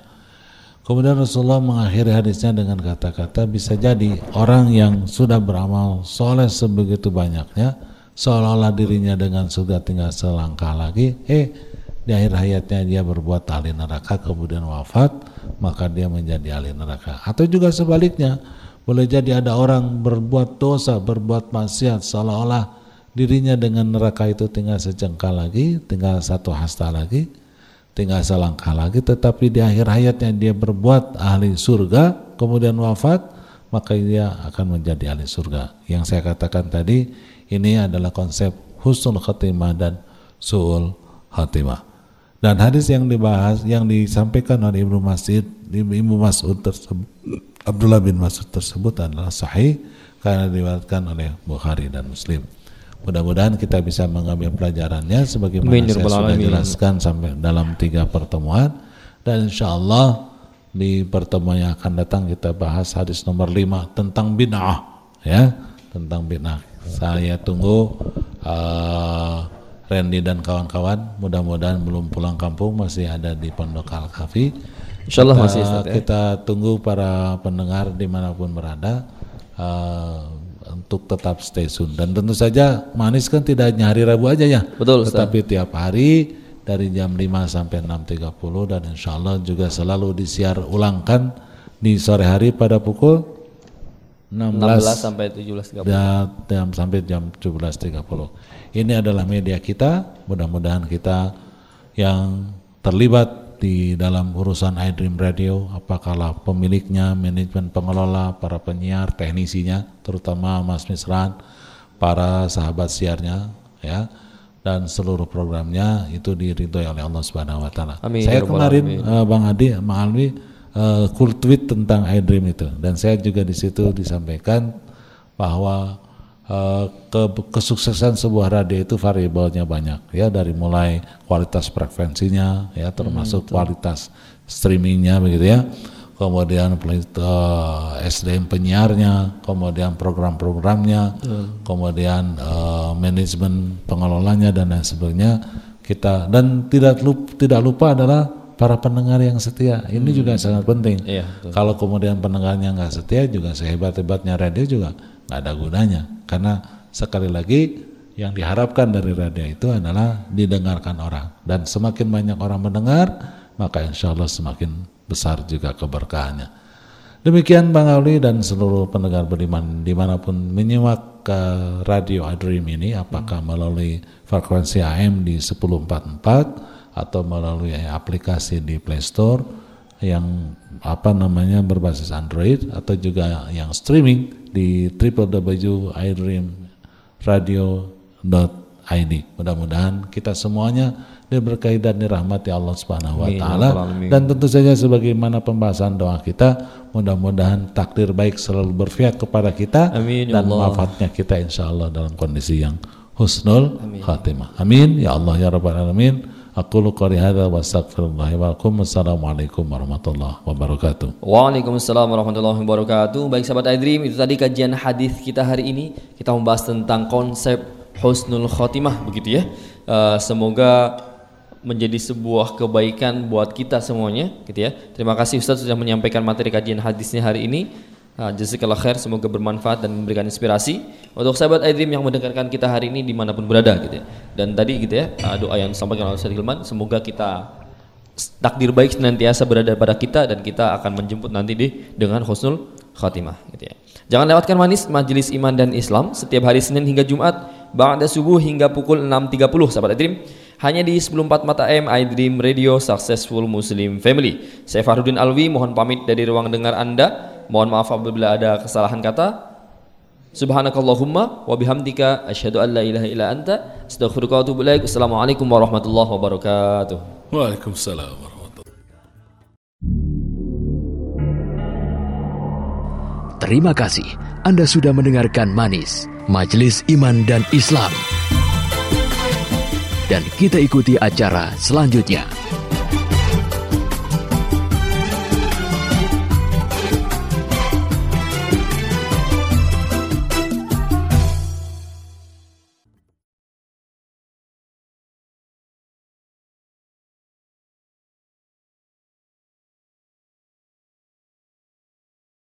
Kemudian Rasulullah mengakhiri hadisnya dengan kata-kata bisa jadi orang yang sudah beramal soleh sebegitu banyaknya seolah-olah dirinya dengan sudah tinggal selangkah lagi, eh di akhir hayatnya dia berbuat ahli neraka kemudian wafat maka dia menjadi ahli neraka. Atau juga sebaliknya boleh jadi ada orang berbuat dosa berbuat maksiat seolah-olah dirinya dengan neraka itu tinggal sejengkal lagi tinggal satu hasta lagi tinggal selangkah lagi tetapi di akhir hayatnya dia berbuat ahli surga kemudian wafat maka dia akan menjadi ahli surga yang saya katakan tadi ini adalah konsep husnul khatimah dan su'ul khatimah dan hadis yang dibahas yang disampaikan oleh Ibnu Mas'ud Ibnu Mas'ud tersebut Abdullah bin Mas'ud tersebut adalah sahih karena diriwayatkan oleh Bukhari dan Muslim. Mudah-mudahan kita bisa mengambil pelajarannya sebagaimana Amin, saya sudah jelaskan sampai dalam tiga pertemuan dan insya Allah di pertemuan yang akan datang kita bahas hadis nomor lima tentang bid'ah ya tentang bid'ah. Saya tunggu uh, Randy dan kawan-kawan mudah-mudahan belum pulang kampung masih ada di Pondok Al Kafi. Insyaallah kita, masih Ustaz, ya? kita tunggu para pendengar di mana pun berada uh, untuk tetap stay tune dan tentu saja manis kan tidak hanya hari Rabu aja ya. Betul. Tetapi Ustaz. tiap hari dari jam 5 sampai 6.30 dan insya Allah juga selalu disiar ulangkan di sore hari pada pukul 16, 16 sampai 17.30 jam sampai jam 17.30 ini adalah media kita mudah-mudahan kita yang terlibat di dalam urusan iDream Radio apakah pemiliknya, manajemen pengelola, para penyiar, teknisinya terutama Mas Misran para sahabat siarnya ya dan seluruh programnya itu diridhoi oleh Allah Subhanahu wa taala. Saya ya kemarin uh, Bang Adi, Bang Alwi uh, tweet tentang iDream itu. Dan saya juga di situ disampaikan bahwa ke, kesuksesan sebuah radio itu variabelnya banyak ya dari mulai kualitas frekuensinya ya termasuk hmm, kualitas streamingnya begitu ya. Kemudian uh, eh, SDM penyiarnya kemudian program-programnya kemudian uh, manajemen pengelolanya dan lain sebagainya. Kita dan tidak lupa, tidak lupa adalah para pendengar yang setia. Ini hmm. juga sangat penting. Iya, kalau kemudian pendengarnya nggak setia juga sehebat hebatnya radio juga nggak ada gunanya. Karena sekali lagi yang diharapkan dari radio itu adalah didengarkan orang. Dan semakin banyak orang mendengar maka insya Allah semakin besar juga keberkahannya. Demikian Bang Auli dan seluruh pendengar beriman di mana pun menyimak ke radio iDream ini apakah melalui frekuensi AM di 1044 atau melalui aplikasi di Play Store yang apa namanya berbasis Android atau juga yang streaming di www.idreamradio.id. Mudah-mudahan kita semuanya diberkahi dan dirahmati Allah Subhanahu wa taala dan tentu saja sebagaimana pembahasan doa kita mudah-mudahan takdir baik selalu berpihak kepada kita Amin, ya dan manfaatnya kita insya Allah dalam kondisi yang husnul Amin. khatimah. Amin ya Allah ya rabbal alamin. Aku qali hadza wa astaghfirullah wa lakum. Wassalamualaikum warahmatullahi wabarakatuh. Waalaikumsalam warahmatullahi wabarakatuh. Baik sahabat iDream, itu tadi kajian hadis kita hari ini. Kita membahas tentang konsep husnul khotimah begitu ya. Uh, semoga menjadi sebuah kebaikan buat kita semuanya gitu ya. Terima kasih Ustaz sudah menyampaikan materi kajian hadisnya hari ini. Uh, jazakallah khair, semoga bermanfaat dan memberikan inspirasi untuk sahabat iDream yang mendengarkan kita hari ini di mana pun berada gitu ya. Dan tadi gitu ya, doa yang disampaikan oleh Ustaz Hilman, semoga kita takdir baik senantiasa berada pada kita dan kita akan menjemput nanti di dengan husnul khatimah gitu ya. Jangan lewatkan manis majelis iman dan Islam setiap hari Senin hingga Jumat ba'da subuh hingga pukul 6.30 sahabat iDream hanya di 94 Mata M iDream Radio Successful Muslim Family. Saya Farudin Alwi mohon pamit dari ruang dengar Anda. Mohon maaf apabila ada kesalahan kata. Subhanakallahumma wa bihamdika asyhadu an la ilaha illa anta astaghfiruka wa atubu ilaik. Assalamualaikum warahmatullahi wabarakatuh. Waalaikumsalam warahmatullahi Terima kasih Anda sudah mendengarkan Manis, Majelis Iman dan Islam. dan kita ikuti acara selanjutnya.